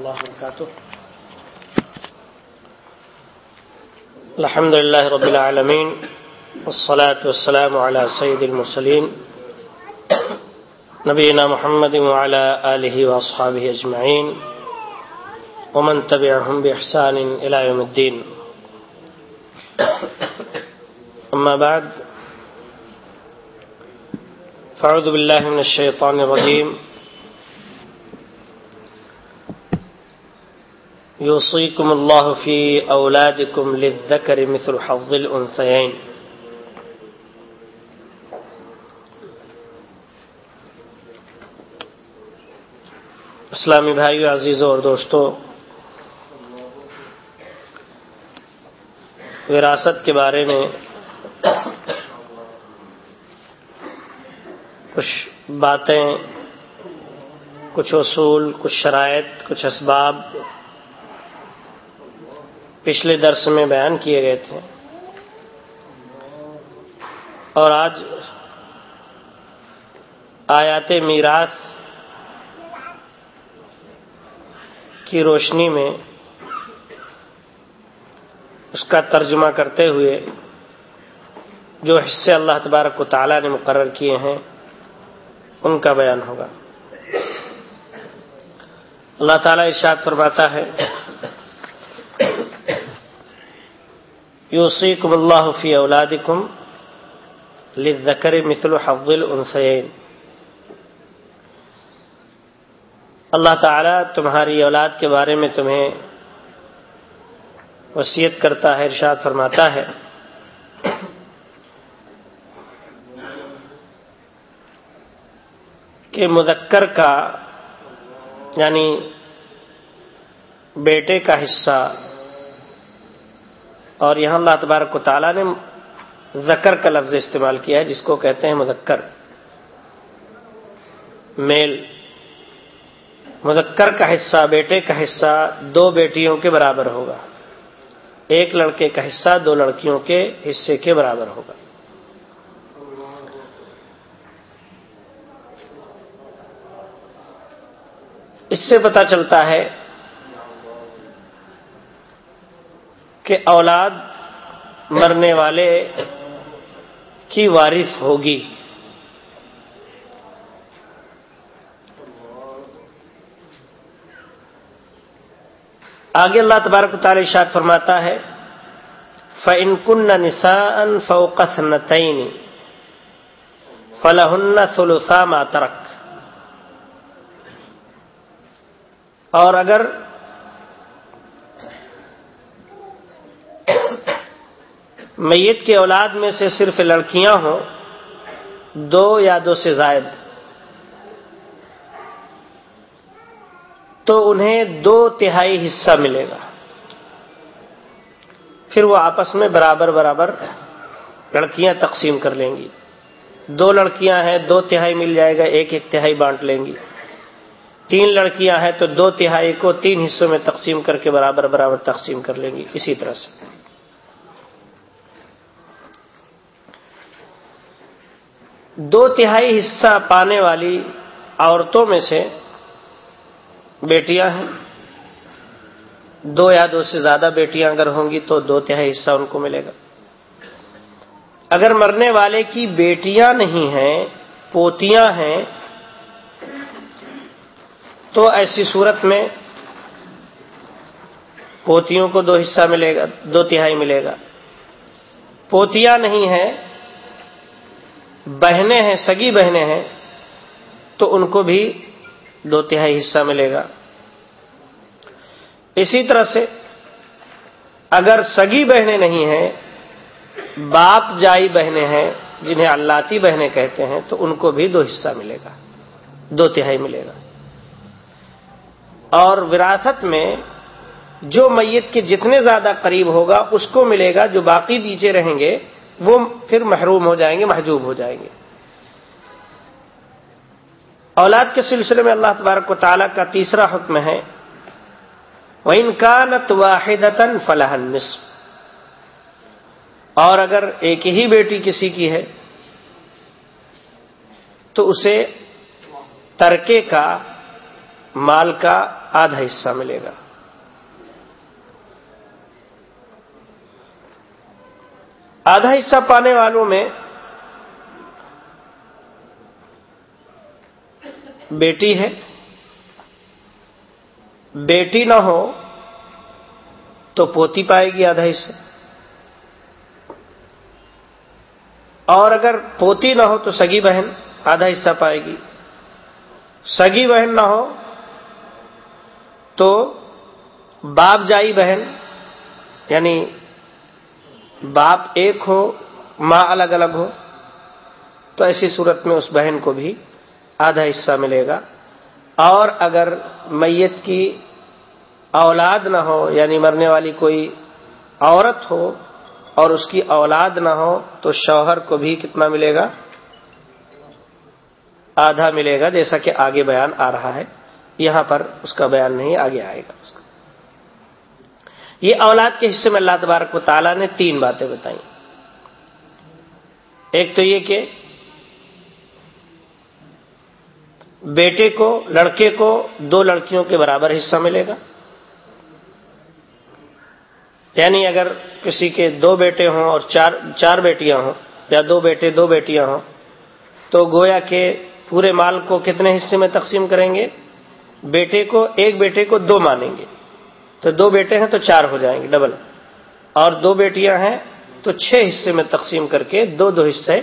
الله وبركاته الحمد لله رب العالمين والصلاة والسلام على سيد المرسلين نبينا محمد وعلى آله وأصحابه أجمعين ومن تبعهم بإحسان إلى يوم الدين أما بعد فأعوذ بالله من الشيطان الرجيم يوصيكم الله في أولادكم للذكر مثل حظ الأنثيين. اسلامی بھائیو عزیزوں اور دوستوں وراثت کے بارے میں کچھ باتیں، کچھ اصول، کچھ شرائط، کچھ اسباب پچھلے درس میں بیان کیے گئے تھے۔ اور آج آیات میراث کی روشنی میں اس کا ترجمہ کرتے ہوئے جو حصے اللہ تبارک و تعالیٰ نے مقرر کیے ہیں، ان کا بیان ہوگا۔ اللہ تعالیٰ ارشاد فرماتا ہے یوسیکم اللہ فی اولادکم للذکر مثل حظ الانثیین۔ اللہ تعالیٰ تمہاری اولاد کے بارے میں تمہیں وصیت کرتا ہے، ارشاد فرماتا ہے۔ کہ مذکر کا یعنی بیٹے کا حصہ اور یہاں اللہ تبارک و تعالیٰ نے زکر کا لفظ استعمال کیا ہے، جس کو کہتے ہیں مذکر۔ میل۔ مذکر کا حصہ بیٹے کا حصہ دو بیٹیوں کے برابر ہوگا۔ ایک لڑکے کا حصہ دو لڑکیوں کے حصے کے برابر ہوگا۔ اس سے پتا چلتا ہے کہ اولاد مرنے والے کی وارث ہوگی۔ آگے اللہ تبارک تعالی شاد فرماتا ہے فن کن نسان فوقس نتعین فلاحن سلوسا ماترک اور اگر میت کے اولاد میں سے صرف لڑکیاں ہوں، دو یا دو سے زائد۔ تو انہیں دو تہائی حصہ ملے گا۔ پھر وہ آپس میں برابر برابر لڑکیاں تقسیم کر لیں گی۔ دو لڑکیاں ہیں، دو تہائی مل جائے گا، ایک ایک تہائی بانٹ لیں گی۔ تین لڑکیاں ہیں تو دو تہائی کو تین حصوں میں تقسیم کر کے برابر برابر تقسیم کر لیں گی، اسی طرح سے۔ دو تہائی حصہ پانے والی عورتوں میں سے بیٹیاں ہیں۔ دو یا دو سے زیادہ بیٹیاں اگر ہوں گی تو دو تہائی حصہ ان کو ملے گا۔ اگر مرنے والے کی بیٹیاں نہیں ہیں، پوتیاں ہیں، تو ایسی صورت میں پوتیوں کو دو حصہ ملے گا، دو تہائی ملے گا۔ پوتیاں نہیں ہیں بہنیں ہیں، سگی بہنیں ہیں، تو ان کو بھی دو تہائی حصہ ملے گا۔ اسی طرح سے اگر سگی بہنیں نہیں ہیں، باپ جائی بہنیں ہیں، جنہیں اللہ بہنیں کہتے ہیں، تو ان کو بھی دو حصہ ملے گا۔ دو تہائی ملے گا۔ اور وراثت میں جو میت کے جتنے زیادہ قریب ہوگا، اس کو ملے گا جو باقی پیچھے رہیں گے وہ پھر محروم ہو جائیں گے، محجوب ہو جائیں گے۔ اولاد کے سلسلے میں اللہ تبارک و تعالیٰ کا تیسرا حکم ہے وہ انکانت واحد فلاح نصف اور اگر ایک ہی بیٹی کسی کی ہے، تو اسے ترکے کا، مال کا آدھا حصہ ملے گا۔ آدھا حصہ پانے والوں میں بیٹی ہے۔ بیٹی نہ ہو تو پوتی پائے گی آدھا حصہ۔ اور اگر پوتی نہ ہو تو سگی بہن آدھا حصہ پائے گی۔ سگی بہن نہ ہو تو باپ جائی بہن یعنی باپ ایک ہو، ماں الگ الگ ہو، تو ایسی صورت میں اس بہن کو بھی آدھا حصہ ملے گا۔ اور اگر میت کی اولاد نہ ہو یعنی مرنے والی کوئی عورت ہو اور اس کی اولاد نہ ہو، تو شوہر کو بھی کتنا ملے گا؟ آدھا ملے گا، جیسا کہ آگے بیان آ رہا ہے۔ یہاں پر اس کا بیان نہیں، آگے آئے گا اس کا۔ یہ اولاد کے حصے میں اللہ تبارک و تعالیٰ نے تین باتیں بتائی ایک تو یہ کہ بیٹے کو، لڑکے کو دو لڑکیوں کے برابر حصہ ملے گا۔ یعنی اگر کسی کے دو بیٹے ہوں اور چار چار بیٹیاں ہوں یا دو بیٹے، دو بیٹیاں ہوں، تو گویا کے پورے مال کو کتنے حصے میں تقسیم کریں گے؟ بیٹے کو، ایک بیٹے کو دو مانیں گے۔ تو دو بیٹے ہیں تو چار ہو جائیں گے ڈبل اور دو بیٹیاں ہیں تو چھ حصے میں تقسیم کر کے دو دو حصے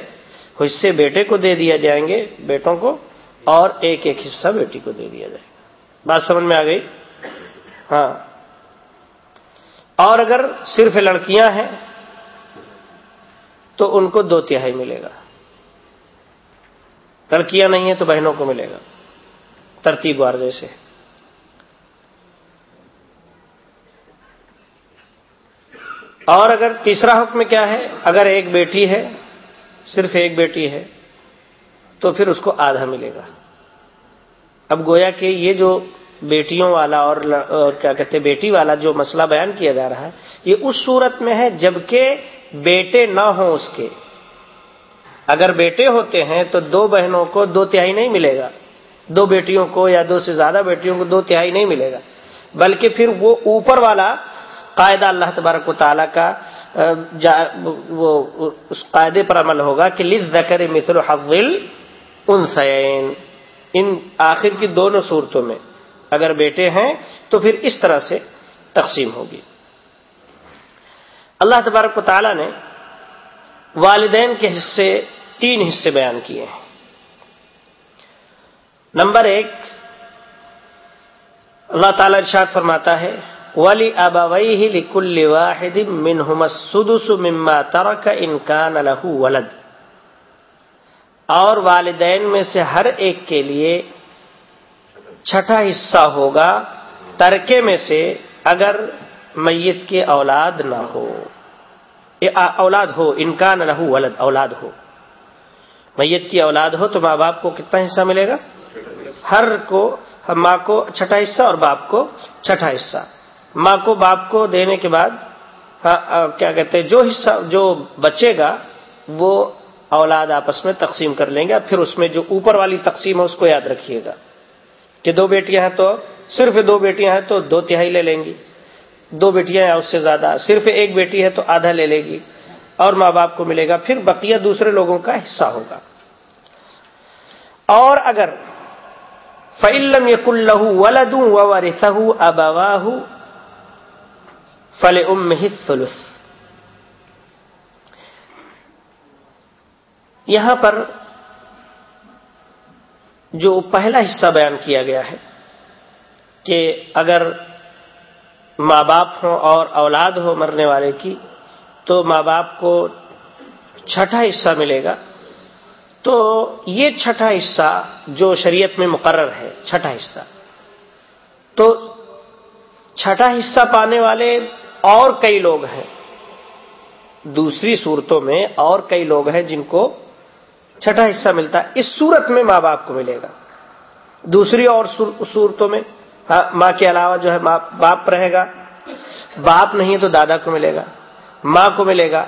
حصے بیٹے کو دے دیا جائیں گے بیٹوں کو اور ایک ایک حصہ بیٹی کو دے دیا جائے گا۔ بات سمجھ میں آ گئی؟ ہاں۔ اور اگر صرف لڑکیاں ہیں تو ان کو دو تہائی ملے گا۔ لڑکیاں نہیں ہیں تو بہنوں کو ملے گا۔ ترتیب وار جیسے۔ اور اگر تیسرا حکم کیا ہے؟ اگر ایک بیٹی ہے، صرف ایک بیٹی ہے، تو پھر اس کو آدھا ملے گا۔ اب گویا کہ یہ جو بیٹیوں والا اور کیا کہتے بیٹی والا جو مسئلہ بیان کیا جا رہا ہے، یہ اس صورت میں ہے جبکہ بیٹے نہ ہوں اس کے۔ اگر بیٹے ہوتے ہیں تو دو بہنوں کو دو تہائی نہیں ملے گا۔ دو بیٹیوں کو یا دو سے زیادہ بیٹیوں کو دو تہائی نہیں ملے گا۔ بلکہ پھر وہ اوپر والا قاعدہ اللہ تبارک و تعالیٰ کا وہ، اس قاعدے پر عمل ہوگا کہ لز زکر مثل حول ان ان آخر کی دونوں صورتوں میں اگر بیٹے ہیں تو پھر اس طرح سے تقسیم ہوگی۔ اللہ تبارک و تعالیٰ نے والدین کے حصے، تین حصے بیان کیے ہیں۔ نمبر ایک، اللہ تعالی ارشاد فرماتا ہے ولی ابوئی ہی لکل واحد منہم السدس مما ترک انکان لہو ولد۔ اور والدین میں سے ہر ایک کے لیے چھٹا حصہ ہوگا ترکے میں سے اگر میت کے اولاد نہ ہو۔ اولاد ہو انکان نہ ہو ولد، اولاد ہو۔ میت کی اولاد ہو تو ماں باپ کو کتنا حصہ ملے گا؟ ہر کو، ماں کو چھٹا حصہ اور باپ کو چھٹا حصہ۔ ماں کو باپ کو دینے کے بعد ہاں، کیا کہتے ہیں، جو حصہ، جو بچے گا، وہ اولاد آپس میں تقسیم کر لیں گے پھر اس میں جو اوپر والی تقسیم ہے، اس کو یاد رکھیے گا کہ دو بیٹیاں ہیں تو صرف دو بیٹیاں ہیں تو دو تہائی لے لیں گی۔ دو بیٹیاں ہیں، اس سے زیادہ صرف ایک بیٹی ہے تو آدھا لے لے گی اور ماں باپ کو ملے گا۔ پھر بقیہ دوسرے لوگوں کا حصہ ہوگا۔ اور اگر فعلم یق اللہ ولدوں و ابواہ فل ام فلس یہاں پر جو پہلا حصہ بیان کیا گیا ہے کہ اگر ماں باپ ہوں اور اولاد ہو مرنے والے کی، تو ماں باپ کو چھٹا حصہ ملے گا۔ تو یہ چھٹا حصہ جو شریعت میں مقرر ہے، چھٹا حصہ۔ تو چھٹا حصہ پانے والے اور کئی لوگ ہیں۔ دوسری صورتوں میں اور کئی لوگ ہیں جن کو چھٹا حصہ ملتا ہے۔ اس صورت میں ماں باپ کو ملے گا۔ دوسری اور صورتوں میں ہاں، ماں کے علاوہ جو ہے باپ رہے گا۔ باپ نہیں ہے تو دادا کو ملے گا۔ ماں کو ملے گا۔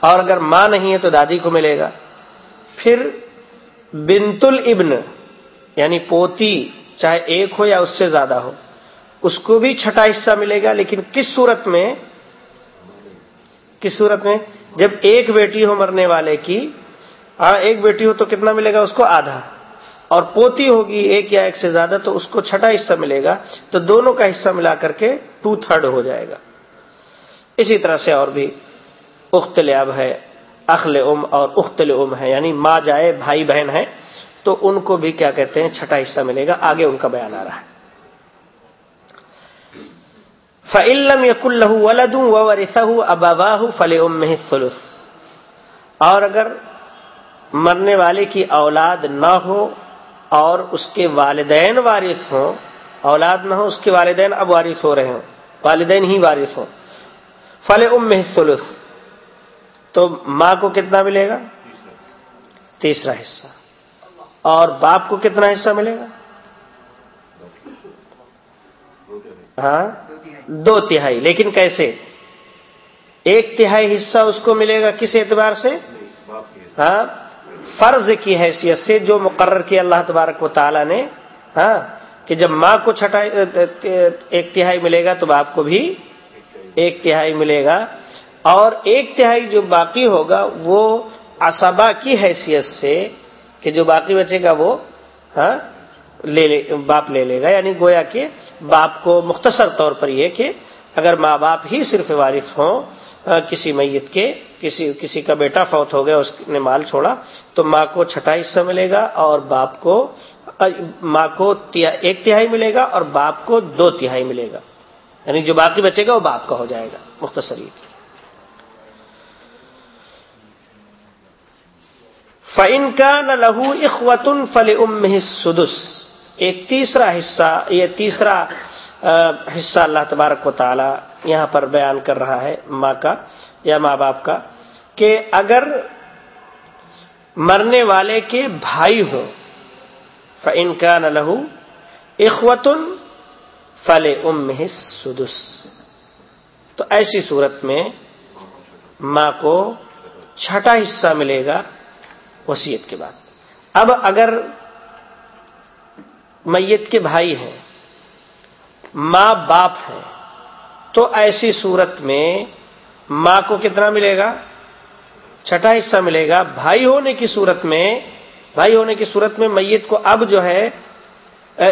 اور اگر ماں نہیں ہے تو دادی کو ملے گا۔ پھر بنت الابن یعنی پوتی، چاہے ایک ہو یا اس سے زیادہ ہو۔ اس کو بھی چھٹا حصہ ملے گا، لیکن کس صورت میں؟ کس صورت میں؟ جب ایک بیٹی ہو مرنے والے کی ہاں، ایک بیٹی ہو تو کتنا ملے گا؟ اس کو آدھا۔ اور پوتی ہوگی ایک یا ایک سے زیادہ تو اس کو چھٹا حصہ ملے گا، تو دونوں کا حصہ ملا کر کے ٹو تھرڈ ہو جائے گا۔ اسی طرح سے اور بھی اختل اب ہے، اخل ام اور اختل ام ہے یعنی ماں جائے، بھائی بہن ہے تو ان کو بھی کیا کہتے ہیں؟ چھٹا حصہ ملے گا۔ آگے ان کا بیان آ رہا ہے۔ فعلم یق اللہ ولدوں و رسہ اباہ فل ام سلس اور اگر مرنے والے کی اولاد نہ ہو اور اس کے والدین وارث ہوں، اولاد نہ ہو، اس کے والدین اب وارث ہو رہے ہوں، والدین ہی وارث ہوں فل ام سلس تو ماں کو کتنا ملے گا؟ تیسرا حصہ۔ اور باپ کو کتنا حصہ ملے گا؟ ہاں؟ دو تہائی۔ لیکن کیسے؟ ایک تہائی حصہ اس کو ملے گا کس اعتبار سے؟ ہاں؟ فرض کی حیثیت سے جو مقرر کیا اللہ تبارک و تعالی نے ہاں؟ کہ جب ماں کو چھٹا، ایک تہائی ملے گا تو باپ کو بھی ایک تہائی ملے گا۔ اور ایک تہائی جو باقی ہوگا وہ اسبا کی حیثیت سے، کہ جو باقی بچے گا وہ ہاں؟ لے لے باپ لے لے گا۔ یعنی گویا کہ باپ کو مختصر طور پر یہ کہ اگر ماں باپ ہی صرف وارث ہوں کسی میت کے، کسی کسی کا بیٹا فوت ہو گیا، اس نے مال چھوڑا، تو ماں کو چھٹا حصہ ملے گا اور باپ کو ماں کو ایک تہائی ملے گا اور باپ کو دو تہائی ملے گا۔ یعنی جو باقی بچے گا وہ باپ کا ہو جائے گا۔ مختصر فن کا نہ لہو اخوتن فل ام سدس ایک تیسرا حصہ، یہ تیسرا حصہ اللہ تبارک و تعالی یہاں پر بیان کر رہا ہے ماں کا یا ماں باپ کا کہ اگر مرنے والے کے بھائی ہو ان کا نہ لہو اخوتن فل ام سدس تو ایسی صورت میں ماں کو چھٹا حصہ ملے گا وسیعت کے بعد۔ اب اگر میت کے بھائی ہیں، ماں باپ ہیں، تو ایسی صورت میں ماں کو کتنا ملے گا؟ چھٹا حصہ ملے گا۔ بھائی ہونے کی صورت میں، بھائی ہونے کی صورت میں میت کو اب جو ہے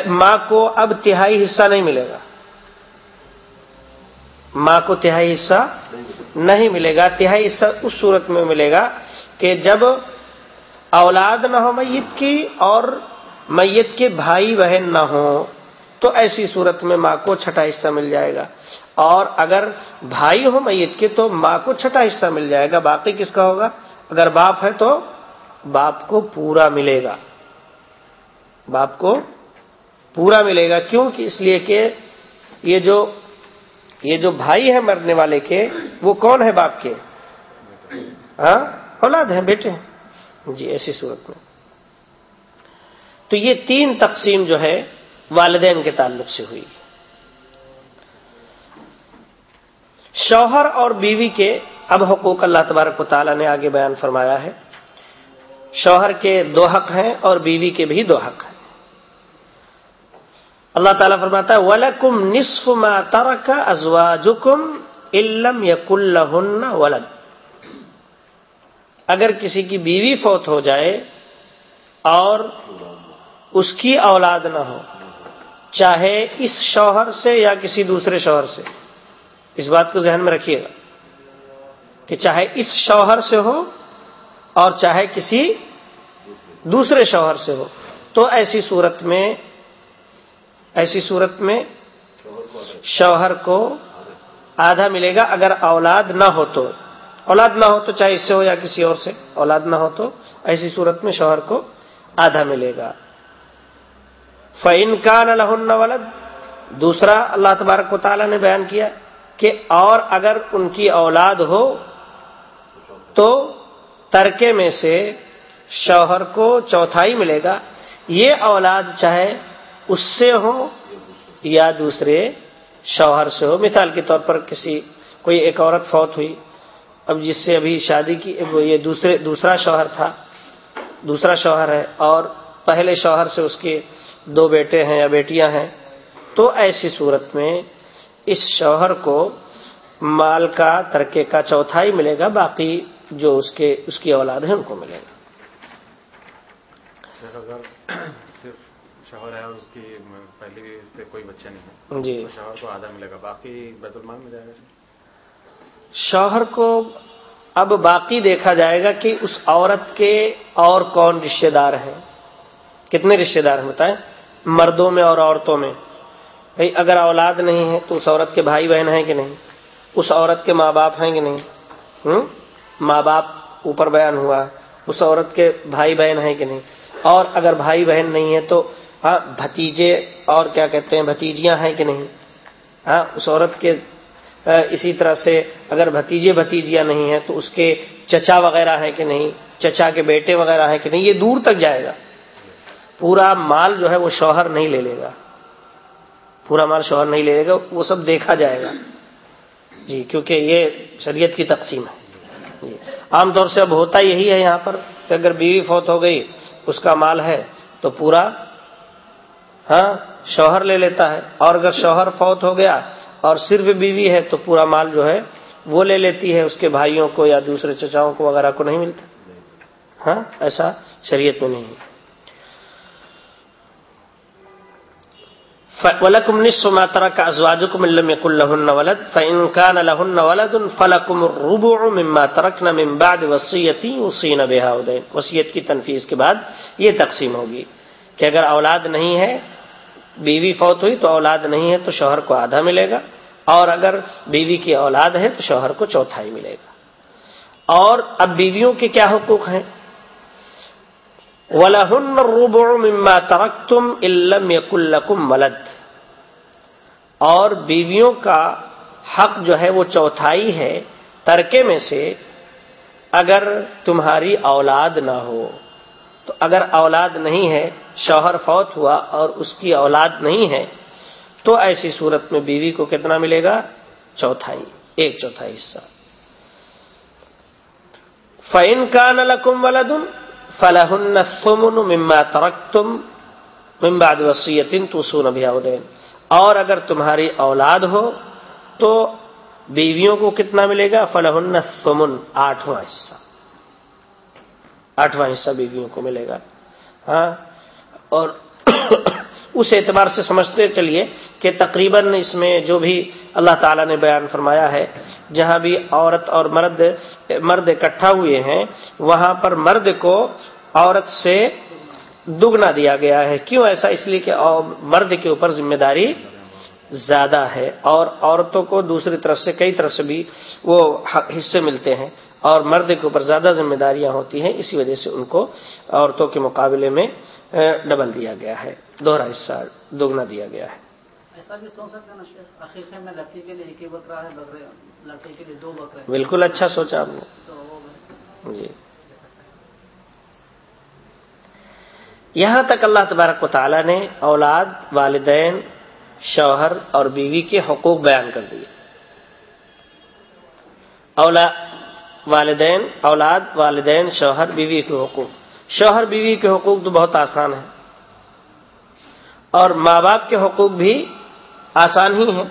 ماں کو اب تہائی حصہ نہیں ملے گا۔ ماں کو تہائی حصہ نہیں ملے گا۔ تہائی حصہ اس صورت میں ملے گا کہ جب اولاد نہ ہو میت کی اور میت کے بھائی بہن نہ ہوں، تو ایسی صورت میں ماں کو چھٹا حصہ مل جائے گا۔ اور اگر بھائی ہو میت کے، تو ماں کو چھٹا حصہ مل جائے گا۔ باقی کس کا ہوگا؟ اگر باپ ہے تو باپ کو پورا ملے گا۔ باپ کو پورا ملے گا۔ کیوں؟ کہ اس لیے کہ یہ جو یہ جو بھائی ہے مرنے والے کے، وہ کون ہے باپ کے؟ ہاں؟ اولاد ہیں، بیٹے جی ایسی صورت میں۔ تو یہ تین تقسیم جو ہے والدین کے تعلق سے ہوئی۔ شوہر اور بیوی کے اب حقوق اللہ تبارک و تعالیٰ نے آگے بیان فرمایا ہے۔ شوہر کے دو حق ہیں اور بیوی کے بھی دو حق ہیں۔ اللہ تعالیٰ فرماتا ہے ولکم نصف ما ترک ازواجکم علم یق ولد۔ اگر کسی کی بیوی فوت ہو جائے اور اس کی اولاد نہ ہو، چاہے اس شوہر سے یا کسی دوسرے شوہر سے۔ اس بات کو ذہن میں رکھیے گا کہ چاہے اس شوہر سے ہو اور چاہے کسی دوسرے شوہر سے ہو۔ تو ایسی صورت میں، ایسی صورت میں شوہر کو آدھا ملے گا اگر اولاد نہ ہو تو۔ اولاد نہ ہو تو چاہے اس سے ہو یا کسی اور سے، اولاد نہ ہو تو ایسی صورت میں شوہر کو آدھا ملے گا۔ فعن کا نہ ولد، دوسرا اللہ تبارک و تعالیٰ نے بیان کیا کہ اور اگر ان کی اولاد ہو تو ترکے میں سے شوہر کو چوتھائی ملے گا۔ یہ اولاد چاہے اس سے ہو یا دوسرے شوہر سے ہو۔ مثال کے طور پر کسی، کوئی ایک عورت فوت ہوئی، اب جس سے ابھی شادی کی یہ دوسرے، دوسرا شوہر تھا، دوسرا شوہر ہے اور پہلے شوہر سے اس کے دو بیٹے ہیں یا بیٹیاں ہیں تو ایسی صورت میں اس شوہر کو مال کا ترکے کا چوتھائی ملے گا باقی جو اس کے اس کی اولاد ہے ان کو ملے گا۔ صرف شوہر ہے اور اس کی پہلی سے کوئی بچہ نہیں ہے جی۔ شوہر کو آدھا ملے گا باقی بیت المال میں جائے گا شوہر کو اب باقی دیکھا جائے گا کہ اس عورت کے اور کون رشتے دار ہیں؟ کتنے رشتے دار ہیں بتائیں؟ مردوں میں اور عورتوں میں بھائی اگر اولاد نہیں ہے تو اس عورت کے بھائی بہن ہیں کہ نہیں؟ اس عورت کے ماں باپ ہیں کہ نہیں؟ ماں باپ اوپر بیان ہوا، اس عورت کے بھائی بہن ہیں کہ نہیں؟ اور اگر بھائی بہن نہیں ہے تو ہاں بھتیجے اور کیا کہتے ہیں، بھتیجیاں ہیں کہ نہیں؟ ہاں اس عورت کے اسی طرح سے اگر بھتیجے بھتیجیاں نہیں ہیں تو اس کے چچا وغیرہ ہے کہ نہیں؟ چچا کے بیٹے وغیرہ ہیں کہ نہیں؟ یہ دور تک جائے گا۔ پورا مال جو ہے وہ شوہر نہیں لے لے گا۔ پورا مال شوہر نہیں لے لے گا، وہ سب دیکھا جائے گا۔ جی کیونکہ یہ شریعت کی تقسیم ہے۔ جی۔ عام طور سے اب ہوتا یہی ہے یہاں پر کہ اگر بیوی فوت ہو گئی، اس کا مال ہے تو پورا ہاں شوہر لے لیتا ہے۔ اور اگر شوہر فوت ہو گیا اور صرف بیوی ہے تو پورا مال جو ہے وہ لے لیتی ہے، اس کے بھائیوں کو یا دوسرے چچاؤں کو وغیرہ کو نہیں ملتا۔ ہاں ایسا شریعت میں نہیں ہے۔ ولکم نصف ما ترك ازواجكم ان لم يكن لهن ولد فان كان لهن ولد فلكم الربع مما تركنا من بعد وصيه يوصين بها ودين وصیت کی تنفیذ کے بعد یہ تقسیم ہوگی کہ اگر اولاد نہیں ہے، بیوی فوت ہوئی تو اولاد نہیں ہے تو شوہر کو آدھا ملے گا، اور اگر بیوی کی اولاد ہے تو شوہر کو چوتھائی ملے گا۔ اور اب بیویوں کے کیا حقوق ہیں؟ وَلَهُنَّ الرُّبُعُ مِمَّا تَرَكْتُمْ إِلَّمْ يَكُلْ لَكُمْ وَلَدْ۔ اور بیویوں کا حق جو ہے وہ چوتھائی ہے ترکے میں سے۔ اگر تمہاری اولاد نہ ہو، تو اگر اولاد نہیں ہے، شوہر فوت ہوا اور اس کی اولاد نہیں ہے، تو ایسی صورت میں بیوی کو کتنا ملے گا؟ چوتھائی، ایک چوتھائی حصہ۔ فَإِن كَانَ لَكُمْ وَلَدٌ فلاحن سمن مما ترک تم ممباد وسیعتن تو سو نبیا اور اگر تمہاری اولاد ہو تو بیویوں کو کتنا ملے گا؟ فلاحن سمن آٹھواں حصہ۔ آٹھواں حصہ بیویوں کو ملے گا۔ ہاں؟ اور اس اعتبار سے سمجھتے چلیے کہ تقریباً اس میں جو بھی اللہ تعالی نے بیان فرمایا ہے، جہاں بھی عورت اور مرد مرد اکٹھا ہوئے ہیں، وہاں پر مرد کو عورت سے دگنا دیا گیا ہے۔ کیوں ایسا؟ اس لیے کہ مرد کے اوپر ذمہ داری زیادہ ہے اور عورتوں کو دوسری طرف سے، کئی طرف سے بھی وہ حصے ملتے ہیں اور مرد کے اوپر زیادہ ذمہ داریاں ہوتی ہیں، اسی وجہ سے ان کو عورتوں کے مقابلے میں ڈبل دیا گیا ہے۔ دوہرا حصہ دگنا دیا گیا ہے۔ ایسا بھی سوچ سکتے ہیں میں لڑکی کے لیے ایک ہی بکرا ہے لڑکے کے لیے دو بکرے۔ بالکل اچھا سوچا آپ نے۔ جی۔ یہاں تک اللہ تبارک و تعالی نے اولاد والدین شوہر اور بیوی کے حقوق بیان کر دیے۔ اولاد والدین اولاد والدین شوہر بیوی کے حقوق۔ شوہر بیوی کے حقوق تو بہت آسان ہیں۔ اور ماں باپ کے حقوق بھی آسان ہی ہیں۔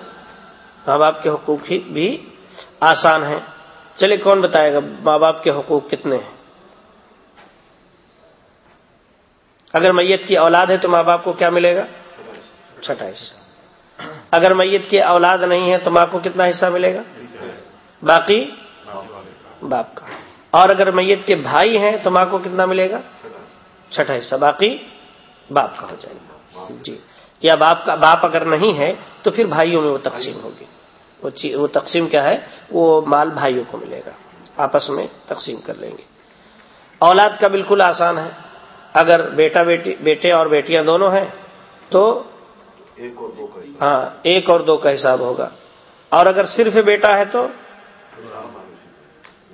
ماں باپ کے حقوق ہی بھی آسان ہیں۔ چلے، کون بتائے گا ماں باپ کے حقوق کتنے ہیں؟ اگر میت کی اولاد ہے تو ماں باپ کو کیا ملے گا؟ چھٹا حصہ اگر میت کی اولاد نہیں ہے تو ماں کو کتنا حصہ ملے گا؟ باقی باپ کا۔ اور اگر میت کے بھائی ہیں تو ماں کو کتنا ملے گا؟ چھٹا حصہ۔ باقی باپ کا ہو جائے گا۔ جی۔ یا باپ کا باپ اگر نہیں ہے تو پھر بھائیوں میں وہ تقسیم ہوگی۔ وہ تقسیم کیا ہے؟ وہ مال بھائیوں کو ملے گا۔ آپس میں تقسیم کر لیں گے۔ اولاد کا بالکل آسان ہے۔ اگر بیٹا بیٹی بیٹے اور بیٹیاں دونوں ہیں تو ہاں ایک اور دو کا حساب ہوگا۔ اور اگر صرف بیٹا ہے تو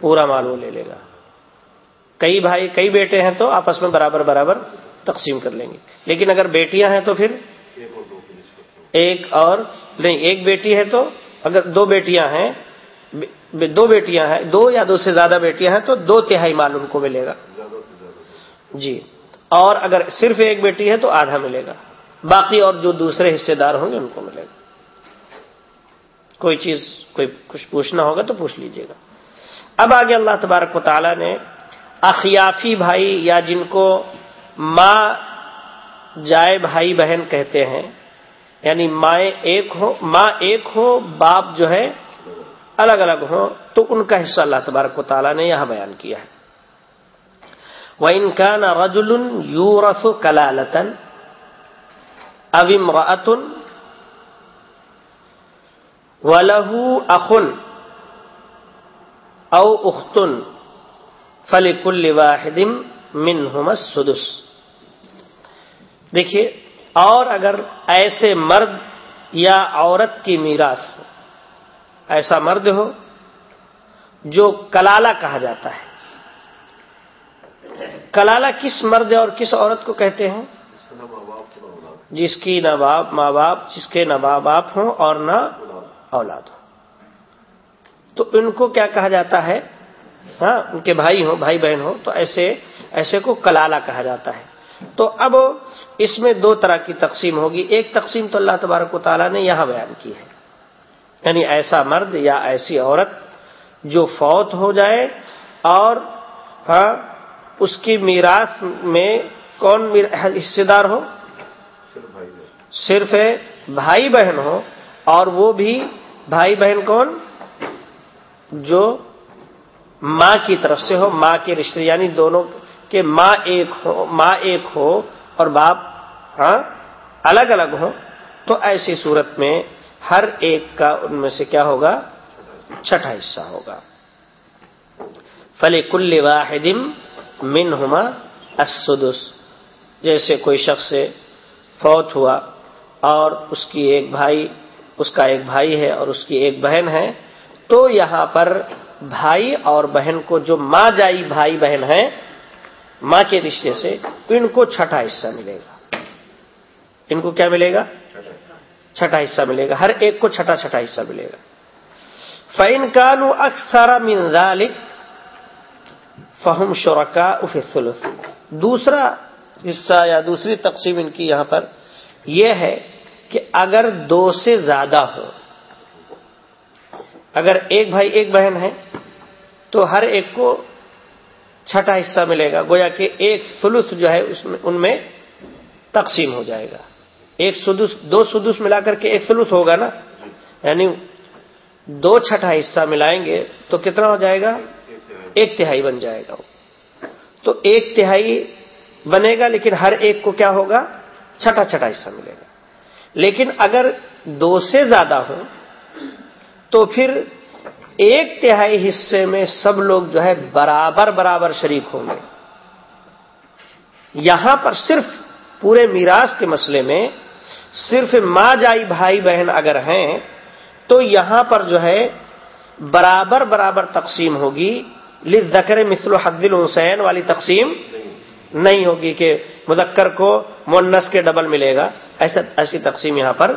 پورا مال وہ لے لے گا۔ کئی بھائی، کئی بیٹے ہیں تو آپس میں برابر برابر تقسیم کر لیں گے۔ لیکن اگر بیٹیاں ہیں تو پھر ایک اور، نہیں، ایک بیٹی ہے تو اگر دو بیٹیاں ہیں دو بیٹیاں ہیں، دو یا دو سے زیادہ بیٹیاں ہیں تو دو تہائی مال ان کو ملے گا۔ جی اور اگر صرف ایک بیٹی ہے تو آدھا ملے گا۔ باقی اور جو دوسرے حصے دار ہوں گے ان کو ملے گا۔ کوئی چیز، کوئی کچھ پوچھنا ہوگا تو پوچھ لیجیے گا۔ اب آگے اللہ تبارک و تعالی نے اخیافی بھائی یا جن کو ماں جائے بھائی بہن کہتے ہیں یعنی مائیں ایک ہو ماں ایک ہو باپ جو ہے الگ الگ ہو تو ان کا حصہ اللہ تبارک و تعالیٰ نے یہاں بیان کیا ہے۔ وہ ان کا نا رجول یو رف کلالتن اویم اتن و لہو اخن او اختن فلک الواحدم من سدس دیکھیے، اور اگر ایسے مرد یا عورت کی میراث ہو، ایسا مرد ہو جو کلالا کہا جاتا ہے۔ کلالا کس مرد اور کس عورت کو کہتے ہیں؟ جس کی نہ باپ ماں باپ، جس کے نہ ماں باپ ہوں اور نہ اولاد ہو تو ان کو کیا کہا جاتا ہے؟ ہاں ان کے بھائی ہوں، بھائی بہن ہو تو ایسے ایسے کو کلالا کہا جاتا ہے۔ تو اب اس میں دو طرح کی تقسیم ہوگی۔ ایک تقسیم تو اللہ تبارک و تعالیٰ نے یہاں بیان کی ہے۔ یعنی ایسا مرد یا ایسی عورت جو فوت ہو جائے اور ہاں اس کی میراث میں کون حصے دار ہو۔ صرف بھائی بہن ہو اور وہ بھی بھائی بہن کون؟ جو ماں کی طرف سے ہو، ماں کے رشتے یعنی دونوں کے ماں ایک ہو، ماں ایک ہو اور باپ ہاں الگ الگ ہو تو ایسی صورت میں ہر ایک کا ان میں سے کیا ہوگا؟ چھٹا حصہ ہوگا۔ فلی کل واحدم من ہوما اسدس جیسے کوئی شخص سے فوت ہوا اور اس کی ایک بھائی، اس کا ایک بھائی ہے اور اس کی ایک بہن ہے تو یہاں پر بھائی اور بہن کو جو ماں جائی بھائی بہن ہیں، ماں کے رشتے سے ان کو چھٹا حصہ ملے گا۔ ان کو کیا ملے گا؟ چھٹا حصہ ملے گا۔ ہر ایک کو چھٹا چھٹا حصہ ملے گا۔ فین کانو اکثر ذالک فہم شرکا افسلف دوسرا حصہ یا دوسری تقسیم ان کی یہاں پر یہ ہے کہ اگر دو سے زیادہ ہو اگر ایک بھائی ایک بہن ہے تو ہر ایک کو چھٹا حصہ ملے گا۔ گویا کہ ایک سلس جو ہے، اس میں، ان میں تقسیم ہو جائے گا۔ ایک سدس، دو سدس ملا کر کے ایک سلس ہوگا نا؟ یعنی دو چھٹا حصہ ملائیں گے تو کتنا ہو جائے گا؟ ایک تہائی بن جائے گا۔ تو ایک تہائی بنے گا، لیکن ہر ایک کو کیا ہوگا؟ چھٹا چھٹا حصہ ملے گا۔ لیکن اگر دو سے زیادہ ہو تو پھر ایک تہائی حصے میں سب لوگ جو ہے برابر برابر شریک ہوں گے۔ یہاں پر صرف پورے میراث کے مسئلے میں صرف ماں جائی بھائی بہن اگر ہیں تو یہاں پر جو ہے برابر برابر تقسیم ہوگی۔ ذکر مثل حد الحسین والی تقسیم نہیں ہوگی کہ مذکر کو مونس کے ڈبل ملے گا۔ ایسا ایسی تقسیم یہاں پر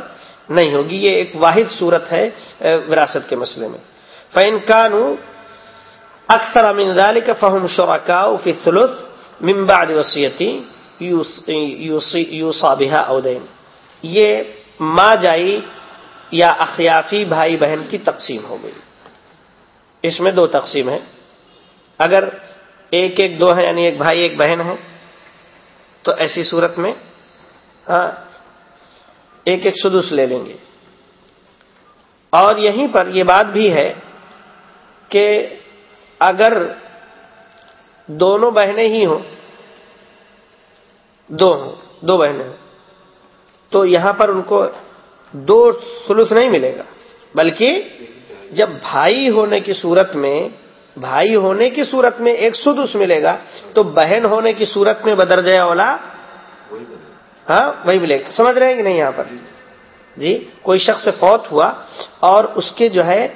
نہیں ہوگی۔ یہ ایک واحد صورت ہے وراثت کے مسئلے میں۔ فین کانو اکثر امین کا فہم شرکا فی ثلث ممباد وسیعتی یوسابہ اودین۔ یہ ماں جائی یا اخیافی بھائی بہن کی تقسیم ہو گئی۔ اس میں دو تقسیم ہے اگر ایک ایک دو ہے یعنی ایک بھائی، ایک بہن ہے تو ایسی صورت میں ہاں ایک ایک سدس لے لیں گے۔ اور یہیں پر یہ بات بھی ہے کہ اگر دونوں بہنیں ہی ہوں، دو ہوں، دو بہنیں ہوں، تو یہاں پر ان کو دو سلوس نہیں ملے گا، بلکہ جب بھائی ہونے کی صورت میں، بھائی ہونے کی صورت میں ایک سدس ملے گا، تو بہن ہونے کی صورت میں بدر جائے اولا ہاں وہی ملے گا۔ سمجھ رہے ہیں کہ نہیں یہاں پر؟ جی کوئی شخص فوت ہوا اور اس کے جو ہے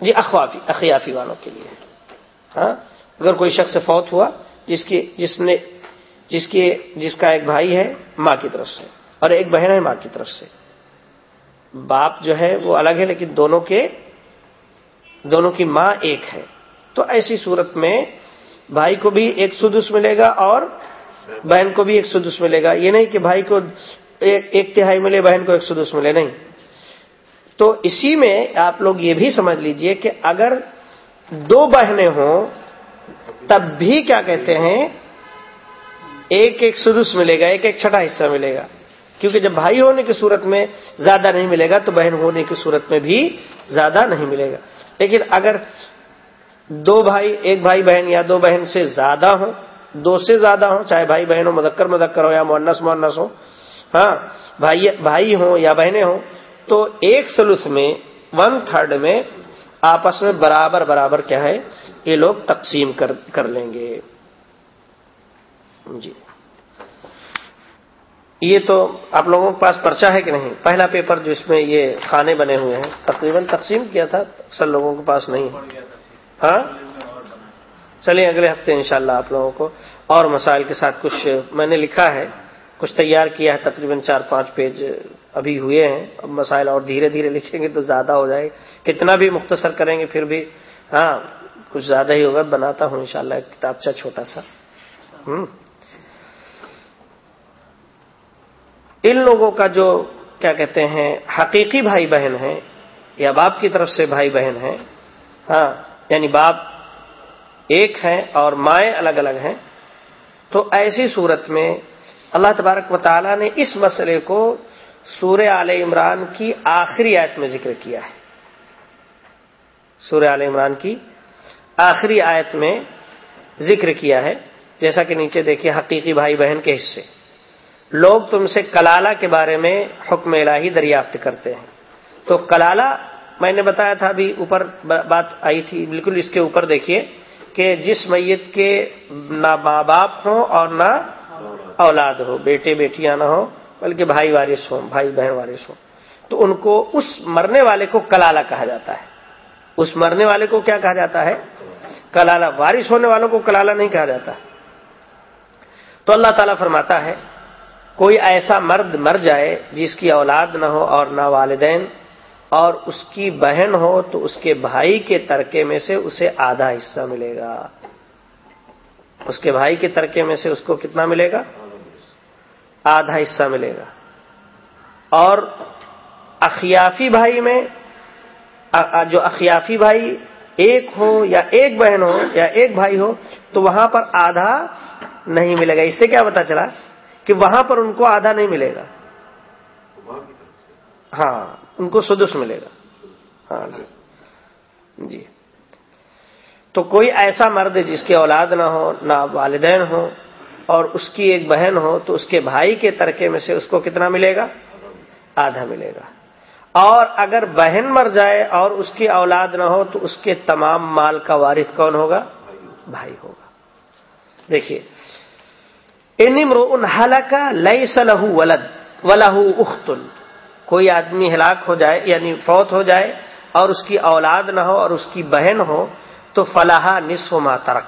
جی اخوافی اخیافی والوں کے لیے۔ ہاں اگر کوئی شخص فوت ہوا جس کی جس نے جس کی جس کا ایک بھائی ہے ماں کی طرف سے اور ایک بہن ہے ماں کی طرف سے۔ باپ جو ہے وہ الگ ہے لیکن دونوں کے دونوں کی ماں ایک ہے۔ تو ایسی صورت میں بھائی کو بھی ایک سدس ملے گا اور بہن کو بھی ایک سدس ملے گا۔ یہ نہیں کہ بھائی کو ایک تہائی ملے، بہن کو ایک سدس ملے، نہیں۔ تو اسی میں آپ لوگ یہ بھی سمجھ لیجیے کہ اگر دو بہنیں ہوں، تب بھی کیا کہتے ہیں؟ ایک ایک سدس ملے گا، ایک ایک چھٹا حصہ ملے گا۔ کیونکہ جب بھائی ہونے کی صورت میں زیادہ نہیں ملے گا، تو بہن ہونے کی صورت میں بھی زیادہ نہیں ملے گا۔ لیکن اگر دو بھائی ایک بھائی بہن یا دو بہن سے زیادہ ہوں دو سے زیادہ ہوں، چاہے بھائی بہن ہو مدکر مدکر ہو یا مونس مونس ہو ہاں بھائی بھائی ہوں یا بہنیں ہوں، تو ایک سلوس میں ون تھرڈ میں آپس میں برابر برابر کیا ہے، یہ لوگ تقسیم کر کر لیں گے۔ جی۔ یہ تو آپ لوگوں کے پاس پرچا ہے کہ نہیں؟ پہلا پیپر جو اس میں یہ کھانے بنے ہوئے ہیں، تقریباً تقسیم کیا تھا، اکثر لوگوں کے پاس نہیں ہاں؟ چلیے اگلے ہفتے انشاءاللہ آپ لوگوں کو اور مسائل کے ساتھ کچھ میں نے لکھا ہے، کچھ تیار کیا ہے، تقریباً چار پانچ پیج ابھی ہوئے ہیں۔ اب مسائل اور دھیرے دھیرے لکھیں گے تو زیادہ ہو جائے۔ کتنا بھی مختصر کریں گے پھر بھی ہاں کچھ زیادہ ہی ہوگا، بناتا ہوں انشاءاللہ ایک کتابچہ چھوٹا سا۔ ہوں ان لوگوں کا جو کیا کہتے ہیں، حقیقی بھائی بہن ہیں، یا باپ کی طرف سے بھائی بہن ہیں ہاں یعنی باپ ایک ہیں اور مائیں الگ الگ ہیں۔ تو ایسی صورت میں اللہ تبارک و تعالیٰ نے اس مسئلے کو سورہ آل عمران کی آخری آیت میں ذکر کیا ہے۔ سورہ آل عمران کی آخری آیت میں ذکر کیا ہے۔ جیسا کہ نیچے دیکھیے حقیقی بھائی بہن کے حصے۔ لوگ تم سے کلالہ کے بارے میں حکم الہی دریافت کرتے ہیں۔ تو کلالہ میں نے بتایا تھا ابھی اوپر بات آئی تھی، بالکل اس کے اوپر دیکھیے۔ کہ جس میت کے نہ ماں باپ ہوں اور نہ اولاد ہو، بیٹے بیٹیاں نہ ہو بلکہ بھائی وارث ہوں، بھائی بہن وارث ہوں۔ تو ان کو اس مرنے والے کو کلالہ کہا جاتا ہے۔ اس مرنے والے کو کیا کہا جاتا ہے؟ کلالہ، وارث ہونے والوں کو کلالہ نہیں کہا جاتا۔ تو اللہ تعالیٰ فرماتا ہے، کوئی ایسا مرد مر جائے جس کی اولاد نہ ہو اور نہ والدین اور اس کی بہن ہو تو اس کے بھائی کے ترکے میں سے اسے آدھا حصہ ملے گا۔ اس کے بھائی کے ترکے میں سے اس کو کتنا ملے گا؟ آدھا حصہ ملے گا۔ اور اخیافی بھائی میں جو اخیافی بھائی ایک ہو یا ایک بہن ہو یا ایک بھائی ہو تو وہاں پر آدھا نہیں ملے گا۔ اس سے کیا پتا چلا کہ وہاں پر ان کو آدھا نہیں ملے گا۔ ہاں۔ ان کو سدس ملے گا۔ ہاں جی۔ جی۔ تو کوئی ایسا مرد جس کی اولاد نہ ہو، نہ والدین ہو اور اس کی ایک بہن ہو، تو اس کے بھائی کے ترکے میں سے اس کو کتنا ملے گا؟ آدھا ملے گا۔ اور اگر بہن مر جائے اور اس کی اولاد نہ ہو، تو اس کے تمام مال کا وارث کون ہوگا؟ بھائی ہوگا۔ دیکھیے۔ ان کا لئی سلح ولد ولہ اختن کوئی آدمی ہلاک ہو جائے یعنی فوت ہو جائے اور اس کی اولاد نہ ہو اور اس کی بہن ہو، تو فلاح نصف ما ترک۔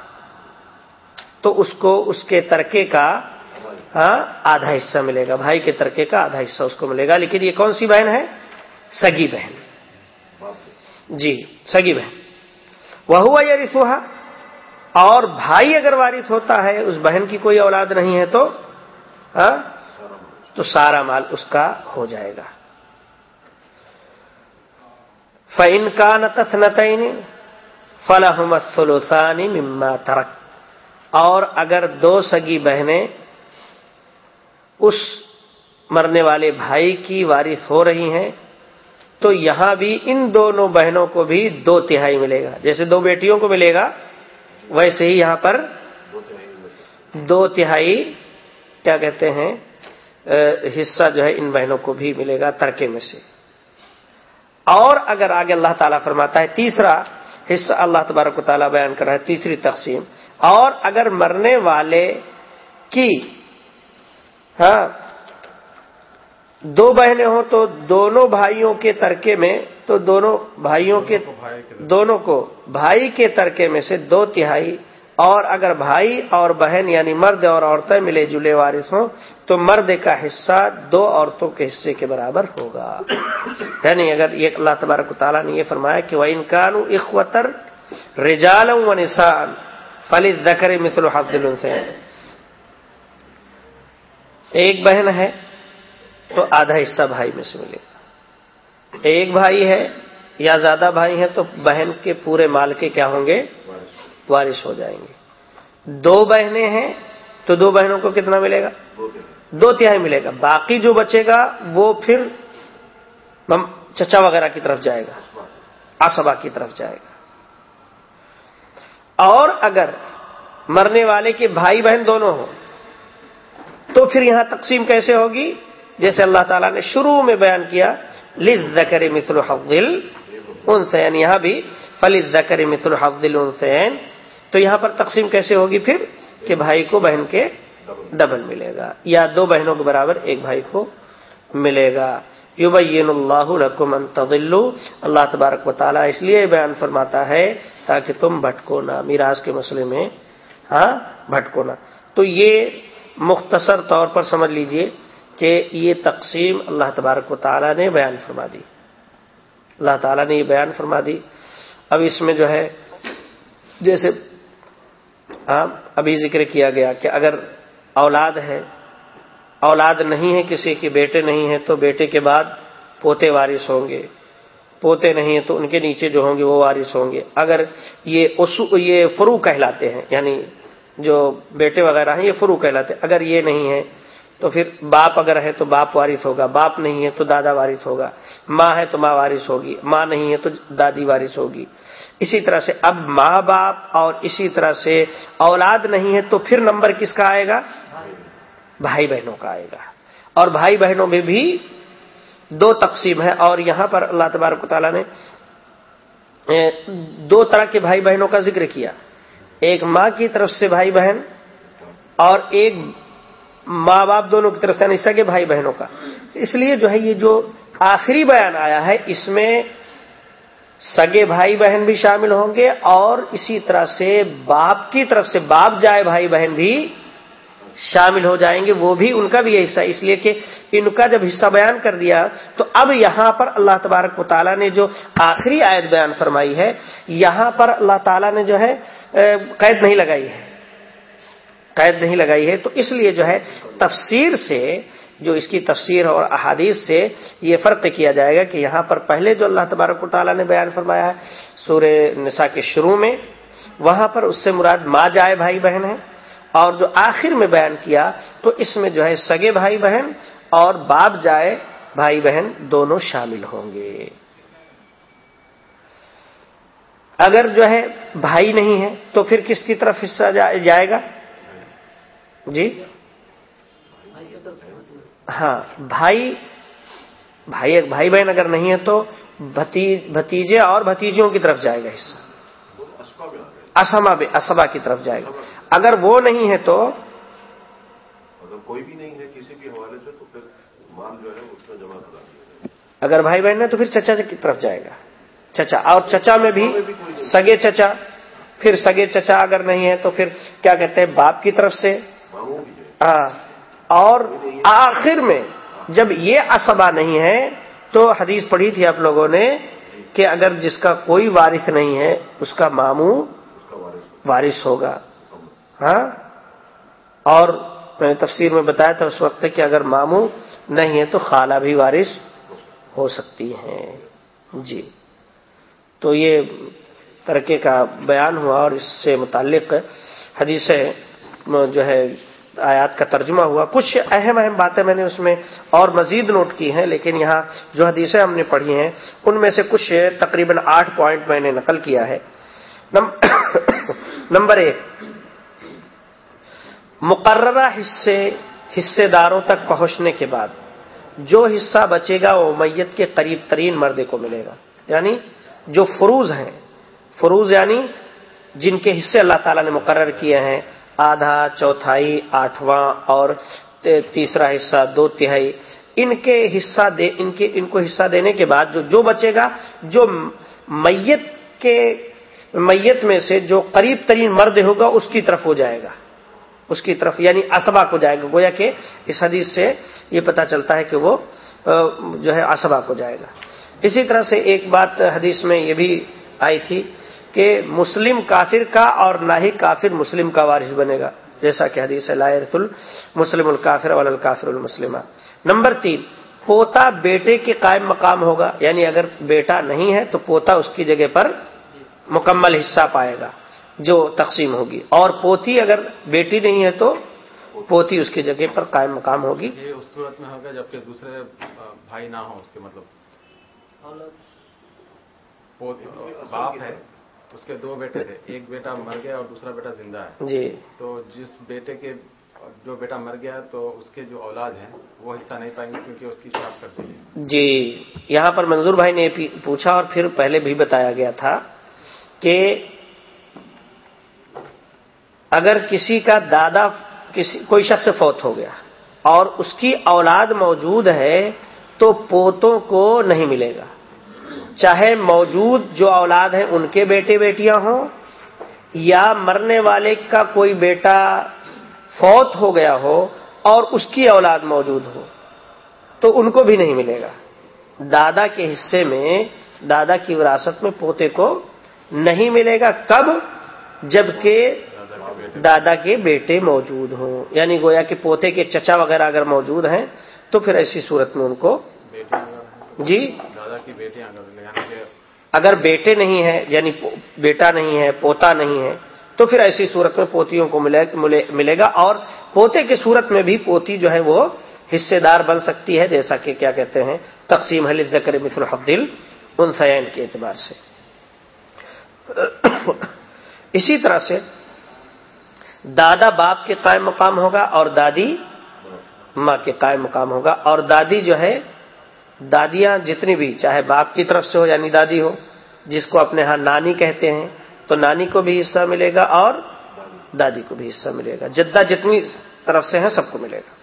تو اس کو اس کے ترکے کا ہاں، آدھا حصہ ملے گا۔ بھائی کے ترکے کا آدھا حصہ اس کو ملے گا۔ لیکن یہ کون سی بہن ہے؟ سگی بہن۔ جی سگی بہن۔ وہ ہوا یا رسوہا اور بھائی اگر وارث ہوتا ہے، اس بہن کی کوئی اولاد نہیں ہے تو ہاں، تو سارا مال اس کا ہو جائے گا۔ فن کا نتس نتعین فلاحمت سلوسانی مما ترک اور اگر دو سگی بہنیں اس مرنے والے بھائی کی وارث ہو رہی ہیں، تو یہاں بھی ان دونوں بہنوں کو بھی دو تہائی ملے گا۔ جیسے دو بیٹیوں کو ملے گا، ویسے ہی یہاں پر دو تہائی، کیا کہتے ہیں حصہ جو ہے ان بہنوں کو بھی ملے گا ترکے میں سے۔ اور اگر آگے اللہ تعالیٰ فرماتا ہے تیسرا حصہ اللہ تبارک و تعالیٰ بیان کر رہا ہے تیسری تقسیم۔ اور اگر مرنے والے کی ہاں دو بہنیں ہوں تو دونوں بھائیوں کے ترکے میں تو دونوں بھائیوں کے دونوں کو بھائی کے ترکے۔ میں سے دو تہائی۔ اور اگر بھائی اور بہن یعنی مرد اور عورتیں ملے جلے وارث ہوں تو مرد کا حصہ دو عورتوں کے حصے کے برابر ہوگا۔ یعنی اگر یہ اللہ تبارک و تعالیٰ نے یہ فرمایا کہ وہ انکان اخوتر رجال و نسان فلی زکر مثل حفظ سے ایک بہن ہے تو آدھا حصہ بھائی میں سے ملے گا۔ ایک بھائی ہے یا زیادہ بھائی ہیں تو بہن کے پورے مال کے کیا ہوں گے؟ وارث ہو جائیں گے۔ دو بہنیں ہیں تو دو بہنوں کو کتنا ملے گا؟ دو تہائی ملے گا۔ باقی جو بچے گا، وہ پھر چچا وغیرہ کی طرف جائے گا۔ آسبا کی طرف جائے گا۔ اور اگر مرنے والے کے بھائی بہن دونوں ہوں، تو پھر یہاں تقسیم کیسے ہوگی؟ جیسے اللہ تعالیٰ نے شروع میں بیان کیا لز زکر مثل حفظل انسین یعنی یہاں بھی فلز زکر مثل حفظل انسین تو یہاں پر تقسیم کیسے ہوگی پھر؟ کہ بھائی کو بہن کے ڈبل ملے گا یا دو بہنوں کے برابر ایک بھائی کو ملے گا۔ یبین اللہ رقم تغلو اللہ تبارک و تعالیٰ اس لیے بیان فرماتا ہے تاکہ تم بھٹکو نہ، میراث کے مسئلے میں ہاں بھٹکو نہ۔ تو یہ مختصر طور پر سمجھ لیجیے کہ یہ تقسیم اللہ تبارک و تعالیٰ نے بیان فرما دی۔ اللہ تعالیٰ نے یہ بیان فرما دی۔ اب اس میں جو ہے، جیسے ہاں ابھی ذکر کیا گیا کہ اگر اولاد ہے۔ اولاد نہیں ہے کسی کے بیٹے نہیں ہیں تو بیٹے کے بعد پوتے وارث ہوں گے۔ پوتے نہیں ہیں تو ان کے نیچے جو ہوں گے وہ وارث ہوں گے۔ اگر یہ یہ فرو کہلاتے ہیں یعنی جو بیٹے وغیرہ ہیں، یہ فرو کہلاتے ہیں۔ اگر یہ نہیں ہے تو پھر باپ اگر ہے تو باپ وارث ہوگا۔ باپ نہیں ہے تو دادا وارث ہوگا۔ ماں ہے تو ماں وارث ہوگی۔ ماں نہیں ہے تو دادی وارث ہوگی۔ اسی طرح سے اب ماں باپ اور اسی طرح سے اولاد نہیں ہے تو پھر نمبر کس کا آئے گا؟ بھائی بہنوں کا آئے گا۔ اور بھائی بہنوں میں بھی دو تقسیم ہے اور یہاں پر اللہ تبارک تعالیٰ نے دو طرح کے بھائی بہنوں کا ذکر کیا۔ ایک ماں کی طرف سے بھائی بہن اور ایک ماں باپ دونوں کی طرف سے یعنی سگے بھائی بہنوں کا۔ اس لیے جو ہے، یہ جو آخری بیان آیا ہے، اس میں سگے بھائی بہن بھی شامل ہوں گے اور اسی طرح سے باپ کی طرف سے، باپ جائے بھائی بہن بھی شامل ہو جائیں گے، وہ بھی ان کا بھی حصہ اس لیے کہ ان کا جب حصہ بیان کر دیا، تو اب یہاں پر اللہ تبارک و تعالیٰ نے جو آخری آیت بیان فرمائی ہے، یہاں پر اللہ تعالیٰ نے جو ہے قید نہیں لگائی ہے۔ قید نہیں لگائی ہے۔ تو اس لیے جو ہے، تفسیر سے، جو اس کی تفسیر اور احادیث سے یہ فرق کیا جائے گا کہ یہاں پر پہلے جو اللہ تبارک و تعالیٰ نے بیان فرمایا ہے، سورہ نساء کے شروع میں، وہاں پر اس سے مراد ماں جائے بھائی بہن ہے۔ اور جو آخر میں بیان کیا، تو اس میں جو ہے سگے بھائی بہن اور باپ جائے بھائی بہن دونوں شامل ہوں گے۔ اگر جو ہے بھائی نہیں ہے، تو پھر کس کی طرف حصہ جائے گا؟ جی؟ ہاں بھائی بھائی بھائی بہن اگر نہیں ہے تو بھتیجے اور بھتیجوں کی طرف جائے گا حصہ۔ اسما اسبا کی طرف جائے گا۔ اگر وہ نہیں ہے تو اگر کوئی بھی نہیں ہے کسی بھی حوالے سے تو پھر مال جو ہے اس میں جمع کرا اگر بھائی بہن ہے تو پھر چچا کی طرف جائے گا۔ چچا اور چچا میں بھی سگے چچا۔ پھر سگے چچا اگر نہیں ہے تو پھر کیا کہتے ہیں باپ کی طرف سے۔ ہاں۔ اور آخر میں جب یہ اسبا نہیں ہے تو حدیث پڑھی تھی آپ لوگوں نے کہ اگر جس کا کوئی وارث نہیں ہے اس کا ماموں وارث ہوگا۔ ہاں؟ اور میں نے تفسیر میں بتایا تھا اس وقت کہ اگر ماموں نہیں ہے تو خالہ بھی وارث ہو سکتی ہیں۔ جی۔ تو یہ ترکے کا بیان ہوا اور اس سے متعلق حدیث جو ہے، آیات کا ترجمہ ہوا۔ کچھ اہم اہم باتیں میں نے اس میں اور مزید نوٹ کی ہیں، لیکن یہاں جو حدیثیں ہم نے پڑھی ہیں، ان میں سے کچھ تقریباً آٹھ پوائنٹ میں نے نقل کیا ہے۔ نمبر ایک۔ مقررہ حصے حصے داروں تک پہنچنے کے بعد جو حصہ بچے گا وہ میت کے قریب ترین مردے کو ملے گا۔ یعنی جو فروز ہیں، فروز یعنی جن کے حصے اللہ تعالیٰ نے مقرر کیے ہیں، آدھا، چوتھائی، آٹھواں اور تیسرا حصہ، دو تہائی، ان کے حصہ دے، ان کے، ان کو حصہ دینے کے بعد جو جو بچے گا، جو میت کے، میت میں سے جو قریب ترین مرد ہوگا، اس کی طرف ہو جائے گا۔ اس کی طرف یعنی اسبا کو جائے گا۔ گویا کہ اس حدیث سے یہ پتا چلتا ہے کہ وہ جو ہے اسبا کو جائے گا۔ اسی طرح سے ایک بات حدیث میں یہ بھی آئی تھی کہ مسلم کافر کا اور نہ ہی کافر مسلم کا وارث بنے گا۔ جیسا کہ حدیث لائرت المسلم الکافر والکافر المسلمہ۔ نمبر تین، پوتا بیٹے کے قائم مقام ہوگا۔ یعنی اگر بیٹا نہیں ہے تو پوتا اس کی جگہ پر مکمل حصہ پائے گا۔ جو تقسیم ہوگی۔ اور پوتی اگر بیٹی نہیں ہے تو پوتی اس کی جگہ پر قائم مقام ہوگی۔ یہ اس صورت میں ہوگا جبکہ دوسرے بھائی نہ ہو اس کے مطلب۔ باپ ہے اس کے دو بیٹے تھے۔ ایک بیٹا مر گیا اور دوسرا بیٹا زندہ ہے۔ جی۔ تو جس بیٹے کے جو بیٹا مر گیا تو اس کے جو اولاد ہیں وہ حصہ نہیں پائیں گے کیونکہ اس کی شراب کر دی جی۔ یہاں پر منظور بھائی نے پوچھا اور پھر پہلے بھی بتایا گیا تھا کہ اگر کسی کا دادا کسی کوئی شخص فوت ہو گیا اور اس کی اولاد موجود ہے تو پوتوں کو نہیں ملے گا۔ چاہے موجود جو اولاد ہیں ان کے بیٹے بیٹیاں ہوں یا مرنے والے کا کوئی بیٹا فوت ہو گیا ہو اور اس کی اولاد موجود ہو تو ان کو بھی نہیں ملے گا۔ دادا کے حصے میں، دادا کی وراثت میں پوتے کو نہیں ملے گا۔ کب؟ جبکہ دادا کے بیٹے کے بیٹے موجود ہوں۔ یعنی گویا کہ پوتے کے چچا وغیرہ اگر موجود ہیں تو پھر ایسی صورت میں ان کو بیٹے جی؟ دادا کی بیٹیاں اگر بیٹے نہیں ہیں یعنی بیٹا نہیں ہے پوتا نہیں ہے تو پھر ایسی صورت میں پوتیوں کو ملے ملے- ملے گا۔ اور پوتے کی صورت میں بھی پوتی جو ہے وہ حصے دار بن سکتی ہے جیسا کہ کیا کہتے ہیں تقسیم حل ذکر مثل حفدل ان سین کے اعتبار سے۔ اسی طرح سے دادا باپ کے قائم مقام ہوگا اور دادی ماں کے قائم مقام ہوگا اور دادی جو ہے، دادیاں جتنی بھی، چاہے باپ کی طرف سے ہو یعنی دادی ہو، جس کو اپنے ہاں نانی کہتے ہیں، تو نانی کو بھی حصہ ملے گا اور دادی کو بھی حصہ ملے گا۔ جدہ جتنی طرف سے ہیں، سب کو ملے گا۔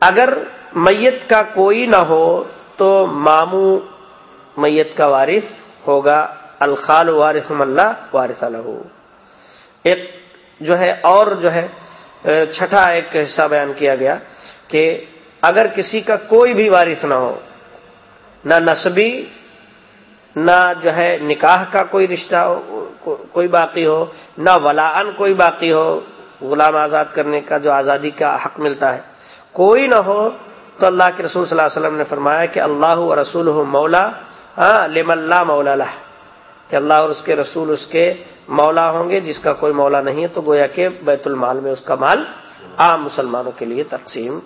اگر میت کا کوئی نہ ہو، تو مامو میت کا وارث ہوگا۔ الخال وارث اللہ وارث الح ایک جو ہے اور جو ہے چھٹا ایک حصہ بیان کیا گیا کہ اگر کسی کا کوئی بھی وارث نہ ہو، نہ نسبی، نہ جو ہے نکاح کا کوئی رشتہ ہو کوئی باقی ہو، نہ ولاً کوئی باقی ہو، غلام آزاد کرنے کا جو آزادی کا حق ملتا ہے، کوئی نہ ہو، تو اللہ کے رسول صلی اللہ علیہ وسلم نے فرمایا کہ اللہ و رسول مولا ہاں لم اللہ مولا لہ۔ کہ اللہ اور اس کے رسول اس کے مولا ہوں گے، جس کا کوئی مولا نہیں ہے، تو گویا کہ بیت المال میں اس کا مال عام مسلمانوں کے لیے تقسیم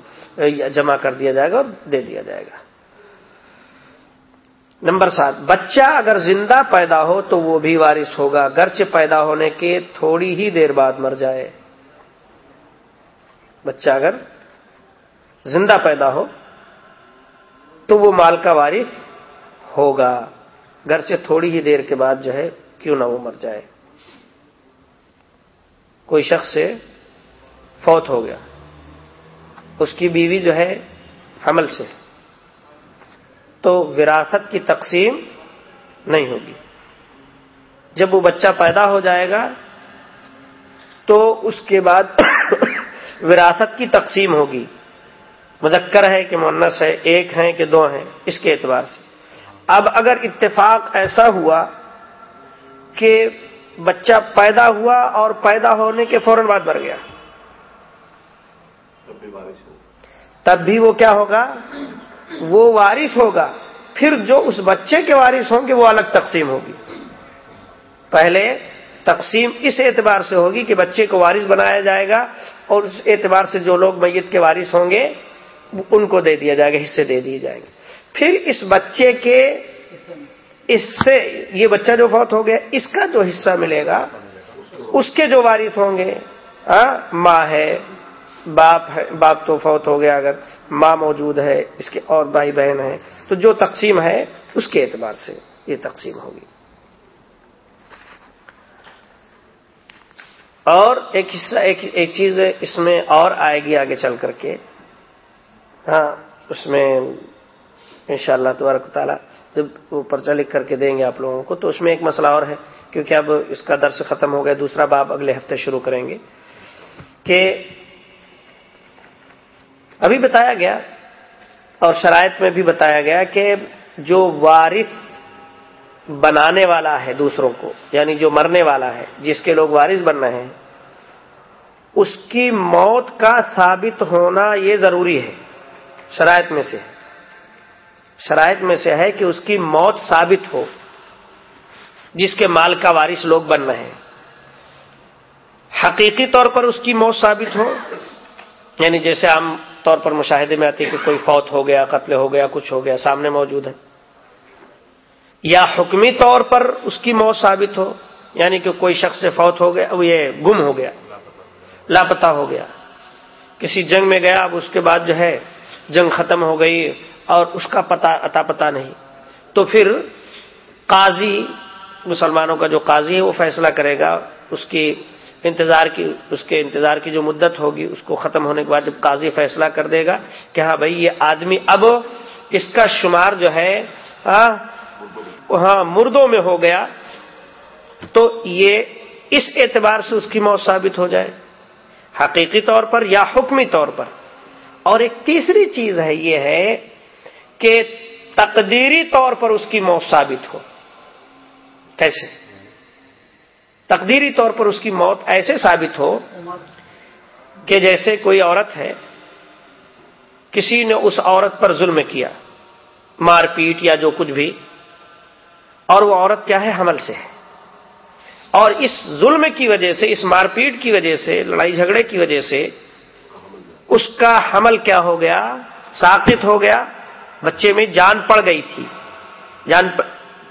جمع کر دیا جائے گا اور دے دیا جائے گا۔ نمبر سات، بچہ اگر زندہ پیدا ہو تو وہ بھی وارث ہوگا گرچہ پیدا ہونے کے تھوڑی ہی دیر بعد مر جائے۔ بچہ اگر زندہ پیدا ہو تو وہ مال کا وارث ہوگا۔ گرچہ تھوڑی ہی دیر کے بعد جو ہے کیوں نہ وہ مر جائے۔ کوئی شخص سے فوت ہو گیا۔ اس کی بیوی جو ہے حمل سے۔ تو وراثت کی تقسیم نہیں ہوگی۔ جب وہ بچہ پیدا ہو جائے گا، تو اس کے بعد وراثت کی تقسیم ہوگی۔ مذکر ہے کہ مونس ہے، ایک ہیں کہ دو ہیں، اس کے اعتبار سے۔ اب اگر اتفاق ایسا ہوا کہ بچہ پیدا ہوا اور پیدا ہونے کے فوراً بعد مر گیا تب بھی وہ کیا ہوگا؟ وہ وارث ہوگا۔ پھر جو اس بچے کے وارث ہوں گے وہ الگ تقسیم ہوگی۔ پہلے تقسیم اس اعتبار سے ہوگی کہ بچے کو وارث بنایا جائے گا اور اس اعتبار سے جو لوگ میت کے وارث ہوں گے ان کو دے دیا جائے گا حصے دے دیے جائیں گے۔ پھر اس بچے کے اس سے یہ بچہ جو فوت ہو گیا اس کا جو حصہ ملے گا اس کے جو وارث ہوں گے ہاں ماں ہے باپ ہے باپ تو فوت ہو گیا اگر ماں موجود ہے اس کے اور بھائی بہن ہے تو جو تقسیم ہے اس کے اعتبار سے یہ تقسیم ہوگی۔ اور ایک حصہ ایک, ایک چیز اس میں اور آئے گی آگے چل کر کے۔ ہاں اس میں انشاء اللہ تبارک تعالیٰ جب وہ پرچہ لکھ کر کے دیں گے آپ لوگوں کو، تو اس میں ایک مسئلہ اور ہے، کیونکہ اب اس کا درس ختم ہو گیا، دوسرا باب اگلے ہفتے شروع کریں گے کہ ابھی بتایا گیا اور شرائط میں بھی بتایا گیا کہ جو وارث بنانے والا ہے دوسروں کو یعنی جو مرنے والا ہے، جس کے لوگ وارث بن رہے ہیں، اس کی موت کا ثابت ہونا یہ ضروری ہے، شرائط میں سے۔ شرائط میں سے ہے کہ اس کی موت ثابت ہو، جس کے مال کا وارث لوگ بن رہے ہیں۔ حقیقی طور پر اس کی موت ثابت ہو یعنی جیسے عام طور پر مشاہدے میں آتی ہے کہ کوئی فوت ہو گیا، قتل ہو گیا، کچھ ہو گیا، سامنے موجود ہے۔ یا حکمی طور پر اس کی موت ثابت ہو یعنی کہ کوئی شخص سے فوت ہو گیا یہ گم ہو گیا لاپتا ہو گیا۔ کسی جنگ میں گیا، اب اس کے بعد جو ہے، جنگ ختم ہو گئی اور اس کا پتا اتا پتا نہیں۔ تو پھر قاضی، مسلمانوں کا جو قاضی ہے، وہ فیصلہ کرے گا۔ اس کی انتظار کی اس کے انتظار کی جو مدت ہوگی، اس کو ختم ہونے کے بعد جب قاضی فیصلہ کر دے گا کہ ہاں بھائی، یہ آدمی اب اس کا شمار جو ہے ہاں مردوں میں ہو گیا۔ تو یہ اس اعتبار سے اس کی موت ثابت ہو جائے۔ حقیقی طور پر یا حکمی طور پر۔ اور ایک تیسری چیز ہے، یہ ہے کہ تقدیری طور پر اس کی موت ثابت ہو۔ کیسے؟ تقدیری طور پر اس کی موت ایسے ثابت ہو کہ جیسے کوئی عورت ہے، کسی نے اس عورت پر ظلم کیا، مار پیٹ یا جو کچھ بھی، اور وہ عورت کیا ہے؟ حمل سے ہے۔ اور اس ظلم کی وجہ سے، اس مار پیٹ کی وجہ سے، لڑائی جھگڑے کی وجہ سے، اس کا حمل کیا ہو گیا؟ ساقت ہو گیا۔ بچے میں جان پڑ گئی تھی۔ جان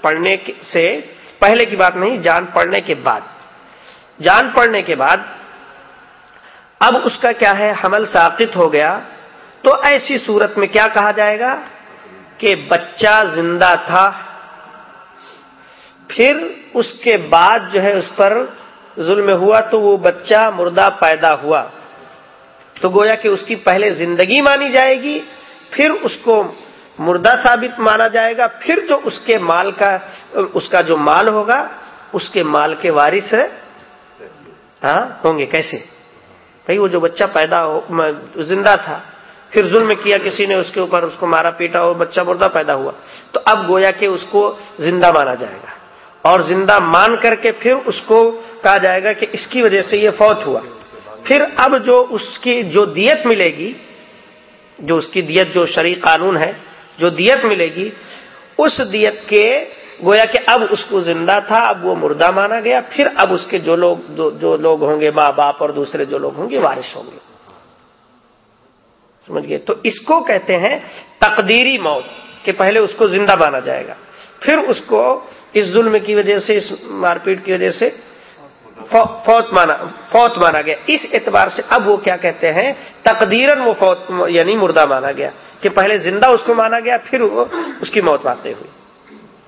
پڑنے سے پہلے کی بات نہیں، جان پڑنے کے بعد۔ جان پڑنے کے بعد اب اس کا کیا ہے؟ حمل ساقت ہو گیا۔ تو ایسی صورت میں کیا کہا جائے گا؟ کہ بچہ زندہ تھا۔ پھر اس کے بعد جو ہے اس پر ظلم ہوا تو وہ بچہ مردہ پیدا ہوا۔ تو گویا کہ اس کی پہلے زندگی مانی جائے گی، پھر اس کو مردہ ثابت مانا جائے گا، پھر جو اس کے مال کا، اس کا جو مال ہوگا، اس کے مال کے وارث ہاں ہوں گے، کیسے؟ بھائی، وہ جو بچہ پیدا ہو زندہ تھا، پھر ظلم کیا کسی نے اس کے اوپر، اس کو مارا پیٹا اور بچہ مردہ پیدا ہوا۔ تو اب گویا کہ اس کو زندہ مانا جائے گا۔ اور زندہ مان کر کے پھر اس کو کہا جائے گا کہ اس کی وجہ سے یہ فوت ہوا۔ پھر اب جو اس کی، جو دیت ملے گی، جو اس کی دیت، جو شرعی قانون ہے جو دیت ملے گی، اس دیت کے گویا کہ اب اس کو زندہ تھا، اب وہ مردہ مانا گیا، پھر اب اس کے جو لوگ جو لوگ ہوں گے ماں باپ اور دوسرے جو لوگ ہوں گے، وارث ہوں گے۔ سمجھ گئے تو اس کو کہتے ہیں تقدیری موت، کہ پہلے اس کو زندہ مانا جائے گا۔ پھر اس کو اس ظلم کی وجہ سے، اس مار پیٹ کی وجہ سے فوت مانا فوت مانا گیا۔ اس اعتبار سے اب وہ کیا کہتے ہیں؟ تقدیرن وہ فوت یعنی مردہ مانا گیا۔ کہ پہلے زندہ اس کو مانا گیا، پھر وہ اس کی موت واقع ہوئی۔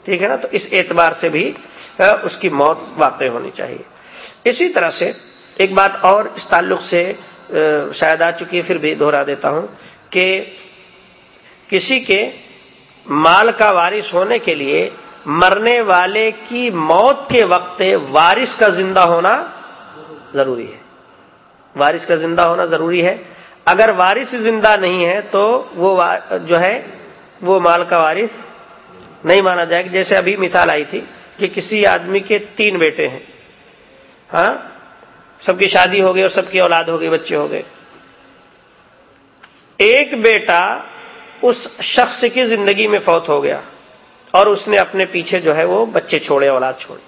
ٹھیک ہے نا؟ تو اس اعتبار سے بھی اس کی موت واقع ہونی چاہیے۔ اسی طرح سے ایک بات اور اس تعلق سے شاید آ چکی ہے، پھر بھی دوہرا دیتا ہوں کہ کسی کے مال کا وارث ہونے کے لیے مرنے والے کی موت کے وقت وارث کا زندہ ہونا ضروری ہے۔ وارث کا زندہ ہونا ضروری ہے۔ اگر وارث زندہ نہیں ہے تو وہ جو ہے، وہ مال کا وارث نہیں مانا جائے گا۔ جیسے ابھی مثال آئی تھی کہ کسی آدمی کے تین بیٹے ہیں۔ ہاں؟ سب کی شادی ہو گئی اور سب کی اولاد ہو گئی، بچے ہو گئے۔ ایک بیٹا اس شخص کی زندگی میں فوت ہو گیا۔ اور اس نے اپنے پیچھے جو ہے وہ بچے چھوڑے، اولاد چھوڑے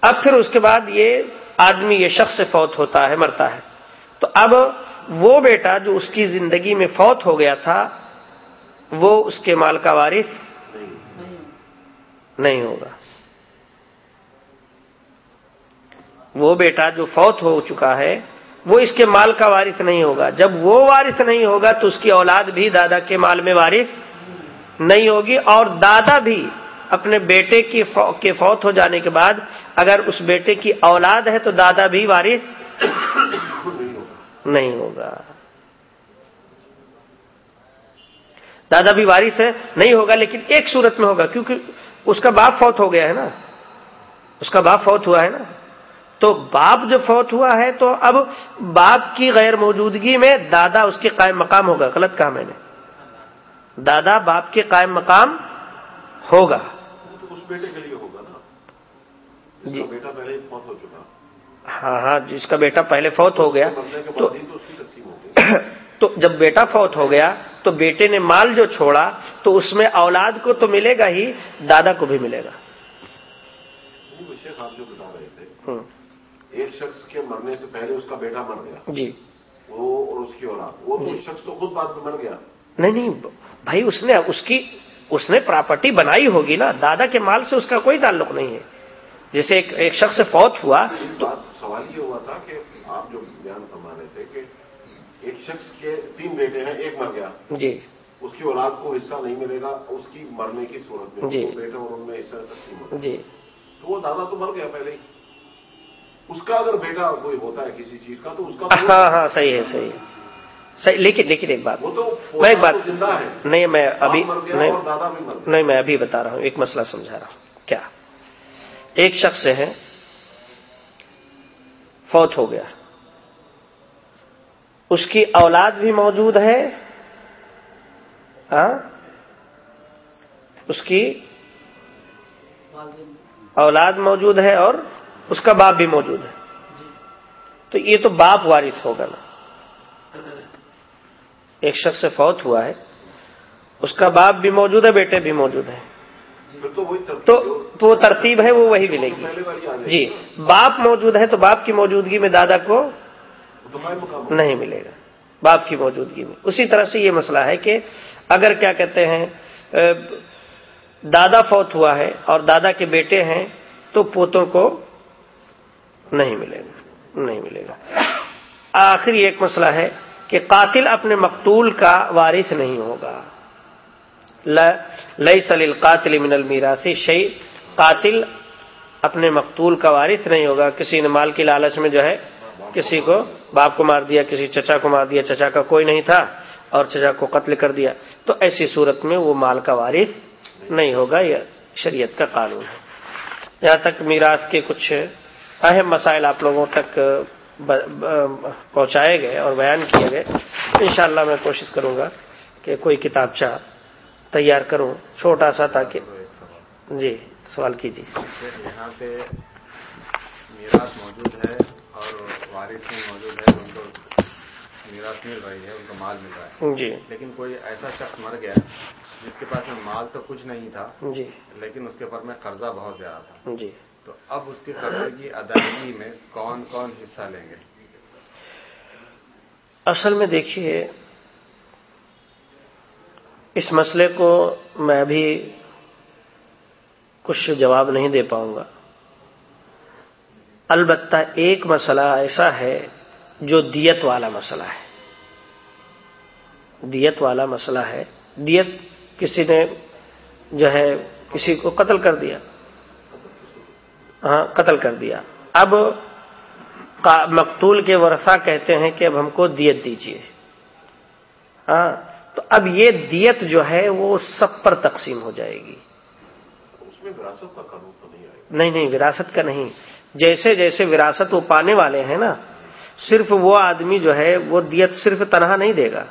اب پھر اس کے بعد یہ آدمی، یہ شخص فوت ہوتا ہے، مرتا ہے۔ تو اب وہ بیٹا جو اس کی زندگی میں فوت ہو گیا تھا، وہ اس کے مال کا وارث نہیں ہوگا۔ وہ بیٹا جو فوت ہو چکا ہے، وہ اس کے مال کا وارث نہیں ہوگا۔ جب وہ وارث نہیں ہوگا تو اس کی اولاد بھی دادا کے مال میں وارث نہیں ہوگی اور دادا بھی اپنے بیٹے کی کے فوت ہو جانے کے بعد اگر اس بیٹے کی اولاد ہے تو دادا بھی وارث نہیں ہوگا۔ دادا بھی وارث ہے، نہیں ہوگا، لیکن ایک صورت میں ہوگا، کیونکہ اس کا باپ فوت ہو گیا ہے نا۔ اس کا باپ فوت ہوا ہے نا۔ تو باپ جب فوت ہوا ہے تو اب باپ کی غیر موجودگی میں دادا اس کے قائم مقام ہوگا، غلط کہا میں نے۔ دادا باپ کے قائم مقام ہوگا۔ اس بیٹے کے لیے ہوگا نا۔ جی۔ بیٹا پہلے فوت ہو چکا۔ ہاں ہاں جی، جس کا بیٹا پہلے فوت ہو گیا۔ تو تو جب بیٹا فوت ہو گیا تو بیٹے نے مال جو چھوڑا تو اس میں اولاد کو تو ملے گا ہی دادا کو بھی ملے گا۔ جو بتا رہے تھے ایک شخص کے مرنے سے پہلے اس کا بیٹا مر گیا۔ جی۔ وہ اور اس کی اولاد۔ وہ جی۔ شخص تو خود بعد میں مر گیا۔ نہیں نہیں بھائی اس نے اس کی اس نے پراپرٹی بنائی ہوگی نا۔ دادا کے مال سے اس کا کوئی تعلق نہیں ہے۔ جیسے ایک ایک شخص سے فوت ہوا تو سوال یہ ہوا تھا کہ آپ جو بیان فرما رہے تھے کہ ایک شخص کے تین بیٹے ہیں ایک مر گیا۔ جی۔ اس کی اولاد کو حصہ نہیں ملے گا اس کی مرنے کی صورت میں جی۔ بیٹے اور ان میں حصہ جی۔ تو وہ دادا تو مر گیا پہلے ہی۔ اس کا اگر بیٹا کوئی ہوتا ہے کسی چیز کا تو اس کا تو ہاں ہاں صحیح ہے صحیح ہے۔ لیکن لیکن ایک بات۔ وہ تو میں ایک بات نہیں میں ابھی نہیں میں ابھی بتا رہا ہوں ایک مسئلہ سمجھا رہا ہوں۔ کیا؟ ایک شخص ہے فوت ہو گیا۔ اس کی اولاد بھی موجود ہے ہاں؟ اس کی اولاد موجود ہے اور اس کا باپ بھی موجود ہے۔ جی۔ تو یہ تو باپ وارث ہوگا نا۔ ایک شخص سے فوت ہوا ہے اس کا باپ بھی موجود ہے بیٹے بھی موجود ہیں۔ تو وہ ترتیب ہے وہ وہی ملے گی۔ جی باپ موجود ہے تو باپ کی موجودگی میں دادا کو۔ نہیں ملے گا۔ باپ کی موجودگی میں۔ اسی طرح سے یہ مسئلہ ہے کہ اگر کیا کہتے ہیں دادا فوت ہوا ہے اور دادا کے بیٹے ہیں تو پوتوں کو نہیں ملے گا۔ نہیں ملے گا۔ آخری ایک مسئلہ ہے۔ کہ قاتل اپنے مقتول کا وارث نہیں ہوگا۔ لئی سلیل قاتل من المیراثی شعی قاتل اپنے مقتول کا وارث نہیں ہوگا۔ کسی نے مال کی لالچ میں جو ہے کسی کو باپ کو مار دیا، کسی چچا کو مار دیا، چچا کا کوئی نہیں تھا اور چچا کو قتل کر دیا۔ تو ایسی صورت میں وہ مال کا وارث نہیں ہوگا، یہ شریعت کا قانون ہے۔ یہاں تک میراث کے کچھ اہم مسائل آپ لوگوں تک پہنچائے گئے اور بیان کیے گئے۔ انشاءاللہ میں کوشش کروں گا کہ کوئی کتابچہ تیار کروں چھوٹا سا تاکہ جی سوال کیجیے۔ یہاں پہ میراث موجود ہے اور وارث بھی موجود ہے ان کو میراث مل رہی ہے ان کو مال مل رہا ہے۔ جی۔ لیکن کوئی ایسا شخص مر گیا جس کے پاس میں مال تو کچھ نہیں تھا جی۔ لیکن اس کے اوپر میں قرضہ بہت زیادہ تھا۔ جی۔ تو اب اس کے قرضے کی ادائیگی میں کون کون حصہ لیں گے؟ اصل میں دیکھیے، اس مسئلے کو میں ابھی کچھ جواب نہیں دے پاؤں گا۔ البتہ ایک مسئلہ ایسا ہے جو دیت والا مسئلہ ہے۔ دیت والا مسئلہ ہے۔ دیت کسی نے جو ہے کسی کو قتل کر دیا۔ ہاں قتل کر دیا۔ اب مقتول کے ورثہ کہتے ہیں کہ اب ہم کو دیت دیجیے ہاں تو اب یہ دیت جو ہے وہ سب پر تقسیم ہو جائے گی۔ اس میں وراثت کا قانون تو نہیں آئے گا۔ نہیں نہیں وراثت کا نہیں۔ جیسے جیسے وراثت وہ پانے والے ہیں نا صرف وہ آدمی جو ہے وہ دیت صرف تنہا نہیں دے گا۔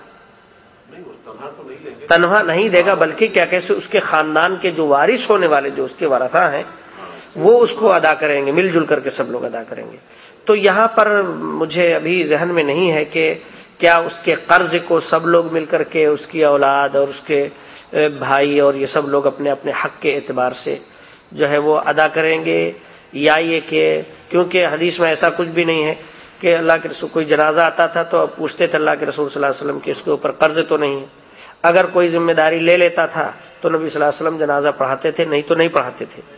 تنہا نہیں دے گا بلکہ کیا کیسے اس کے خاندان کے جو وارث ہونے والے جو اس کے ورثہ ہیں وہ اس کو ادا کریں گے، مل جل کر کے سب لوگ ادا کریں گے۔ تو یہاں پر مجھے ابھی ذہن میں نہیں ہے کہ کیا اس کے قرض کو سب لوگ مل کر کے اس کی اولاد اور اس کے بھائی اور یہ سب لوگ اپنے اپنے حق کے اعتبار سے جو ہے وہ ادا کریں گے یا یہ کہ کیونکہ حدیث میں ایسا کچھ بھی نہیں ہے کہ اللہ کے رسول، کوئی جنازہ آتا تھا تو اب پوچھتے تھے اللہ کے رسول صلی اللہ علیہ وسلم کہ اس کے اوپر قرض تو نہیں ہے۔ اگر کوئی ذمہ داری لے لیتا تھا تو نبی صلی اللہ علیہ وسلم جنازہ پڑھاتے تھے، نہیں تو نہیں پڑھاتے تھے۔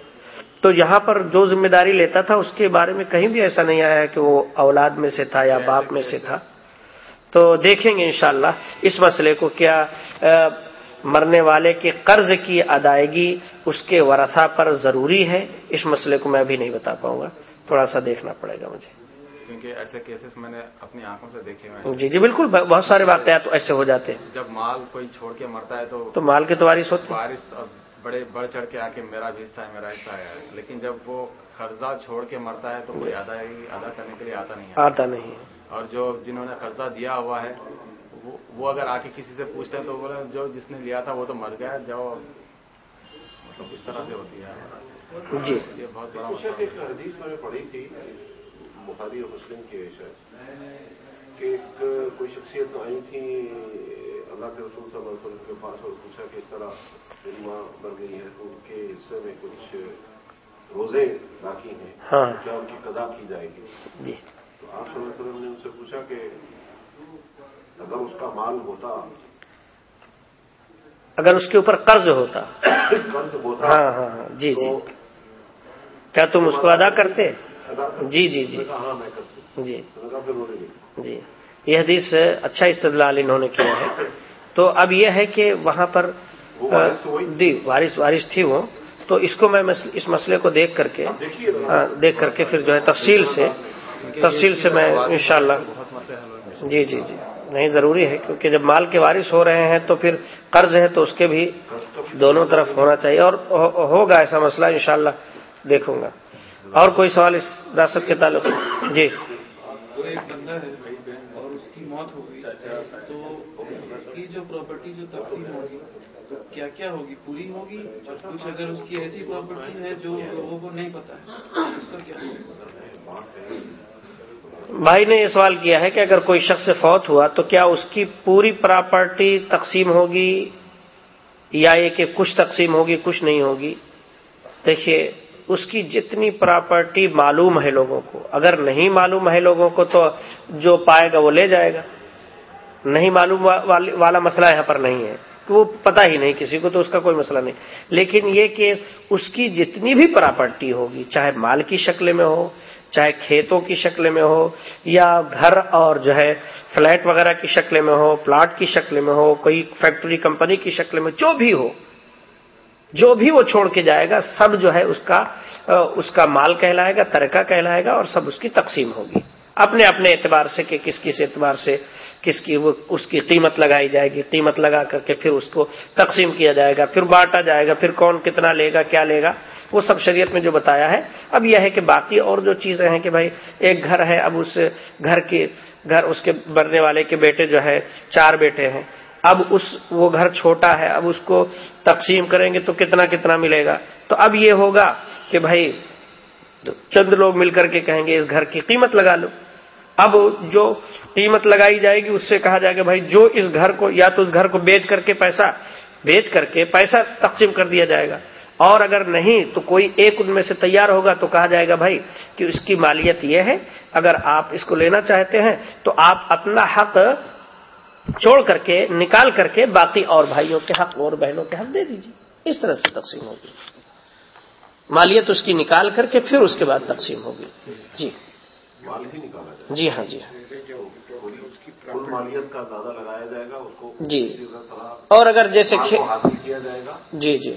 تو یہاں پر جو ذمہ داری لیتا تھا اس کے بارے میں کہیں بھی ایسا نہیں آیا کہ وہ اولاد میں سے تھا یا باپ میں سے تھا۔ تو دیکھیں گے انشاءاللہ اس مسئلے کو کیا مرنے والے کے قرض کی ادائیگی اس کے ورثہ پر ضروری ہے اس مسئلے کو میں ابھی نہیں بتا پاؤں گا۔ تھوڑا سا دیکھنا پڑے گا مجھے۔ کیونکہ ایسے کیسز میں نے اپنی آنکھوں سے دیکھے ہوئے جی جی بالکل بہت سارے واقعات ایسے ہو جاتے ہیں۔ جب مال کوئی چھوڑ کے مرتا ہے تو تو مال کے تو وارث ہوتے ہیں بارش اب بڑے بڑھ چڑھ کے آ کے میرا بھی حصہ ہے میرا حصہ ہے۔ لیکن جب وہ قرضہ چھوڑ کے مرتا ہے تو کوئی ادائیگی ادا کرنے کے لیے آتا نہیں آتا نہیں اور جو جنہوں نے قرضہ دیا ہوا ہے وہ- اگر آ کے کسی سے پوچھتے ہیں تو بولے جو جس نے لیا تھا وہ تو مر گیا جاؤ تو کس طرح سے ہوتی ہے۔ جی۔ یہ بہت بڑا اس حدیث میں نے پڑھی تھی بخاری اور مسلم کی کہ ایک کوئی شخصیت آئی تھی اللہ کے رسول صلی اللہ علیہ وسلم کے پاس اور پوچھا کہ اس طرح میری ماں مر گئی ہے تو ان کے حصے میں کچھ روزے باقی ہیں ہاں۔ کیا ان کی قضا کی جائے گی؟ جی۔ تو آپ صلی اللہ علیہ وسلم نے ان سے پوچھا کہ اگر اس کا مال ہوتا اگر اس کے اوپر قرض ہوتا۔ قرض ہوتا ہاں ہاں ہاں۔ جی جی۔ کیا تم اس کو ادا کرتے؟ جی جی جی۔ ہاں جی۔ جی۔ یہ حدیث اچھا استدلال انہوں نے کیا ہے۔ تو اب یہ ہے کہ وہاں پر تھی۔ جی وارث وارث تھی وہ۔ تو اس کو میں اس مسئلے کو دیکھ کر کے دیکھ کر کے پھر جو ہے تفصیل سے تفصیل سے میں انشاءاللہ جی جی جی نہیں ضروری ہے کیونکہ جب مال کے وارث ہو رہے ہیں تو پھر قرض ہے تو اس کے بھی دونوں طرف ہونا چاہیے اور ہو- ہوگا ایسا مسئلہ انشاءاللہ دیکھوں گا۔ اور کوئی سوال اس ریاست کے تعلق سے؟ جی۔ بندہ ہے اور اس کی موت ہو گئی۔ تو کی جو پراپرٹی جو تقسیم ہوگی، تو کیا کیا ہوگی؟ پوری ہوگی؟ اور کچھ اگر اس کی ایسی پراپرٹی ہے جو لوگوں کو نہیں پتا ہے، اس کا کیا بھائی نے یہ سوال کیا ہے کہ اگر کوئی شخص فوت ہوا تو کیا اس کی پوری پراپرٹی تقسیم ہوگی یا یہ کہ کچھ تقسیم ہوگی، کچھ نہیں ہوگی؟ دیکھیے، اس کی جتنی پراپرٹی معلوم ہے لوگوں کو، اگر نہیں معلوم ہے لوگوں کو تو جو پائے گا وہ لے جائے گا۔ نہیں معلوم والا مسئلہ یہاں پر نہیں ہے، کہ وہ پتا ہی نہیں، کسی کو تو اس کا کوئی مسئلہ نہیں۔ لیکن یہ کہ اس کی جتنی بھی پراپرٹی ہوگی، چاہے مال کی شکل میں ہو، چاہے کھیتوں کی شکل میں ہو، یا گھر اور جو ہے فلیٹ وغیرہ کی شکل میں ہو، پلاٹ کی شکل میں ہو، کوئی فیکٹری کمپنی کی شکل میں، جو بھی ہو، جو بھی وہ چھوڑ کے جائے گا، سب جو ہے اس کا اس کا مال کہلائے گا ترکہ کہلائے گا اور سب اس کی تقسیم ہوگی۔ اپنے اپنے اعتبار سے کہ کس کس اعتبار سے کس کی وہ اس کی قیمت لگائی جائے گی، قیمت لگا کر کے پھر اس کو تقسیم کیا جائے گا، پھر بانٹا جائے گا، پھر کون کتنا لے گا، کیا لے گا، وہ سب شریعت میں جو بتایا ہے۔ اب یہ ہے کہ باقی اور جو چیزیں ہیں کہ بھائی ایک گھر ہے، اب اس گھر کے گھر اس کے مرنے والے کے بیٹے جو ہے، چار بیٹے ہیں۔ اب اس وہ گھر چھوٹا ہے، اب اس کو تقسیم کریں گے تو کتنا کتنا ملے گا۔ تو اب یہ ہوگا کہ بھائی چند لوگ مل کر کے کہیں گے، اس گھر کی قیمت لگا لو۔ اب جو قیمت لگائی جائے گی اس سے کہا جائے گا بھائی جو اس گھر کو یا تو اس گھر کو بیچ کر کے پیسہ بیچ کر کے پیسہ تقسیم کر دیا جائے گا اور اگر نہیں تو کوئی ایک ان میں سے تیار ہوگا تو کہا جائے گا بھائی کہ اس کی مالیت یہ ہے، اگر آپ اس کو لینا چاہتے ہیں تو آپ اپنا حق چھوڑ کر کے، نکال کر کے باقی اور بھائیوں کے حق اور بہنوں کے حق دے دیجیے اس طرح سے تقسیم ہوگی۔ مالیت اس کی نکال کر کے پھر اس کے بعد تقسیم ہوگی۔ جی۔ مال ہی نکالا جائے جی ہاں جی ہاں۔ کل مالیت کا اندازہ لگایا جائے گا اس کو جی۔ اور اگر جیسے مال کھے- کو حاصل کیا جائے گا جی جی۔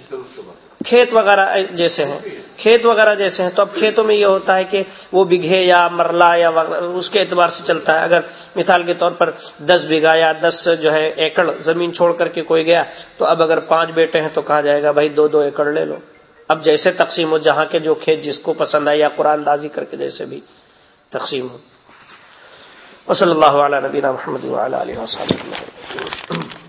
کھیت وغیرہ جیسے ہیں۔ کھیت وغیرہ جیسے ہیں۔ تو اب کھیتوں میں یہ ہوتا ہے کہ وہ بگھے یا مرلا یا اس کے اعتبار سے چلتا ہے۔ اگر مثال کے طور پر دس بیگھا یا دس جو ہے ایکڑ زمین چھوڑ کر کے کوئی گیا تو اب اگر پانچ بیٹے ہیں تو کہا جائے گا بھائی دو دو ایکڑ لے لو۔ اب جیسے تقسیم ہو جہاں کے جو کھیت جس کو پسند آئے یا قرآن دازی کر کے جیسے بھی۔ تقسیم ہو وصلی اللہ علیہ نبینا محمد وعلی علیہ وسلم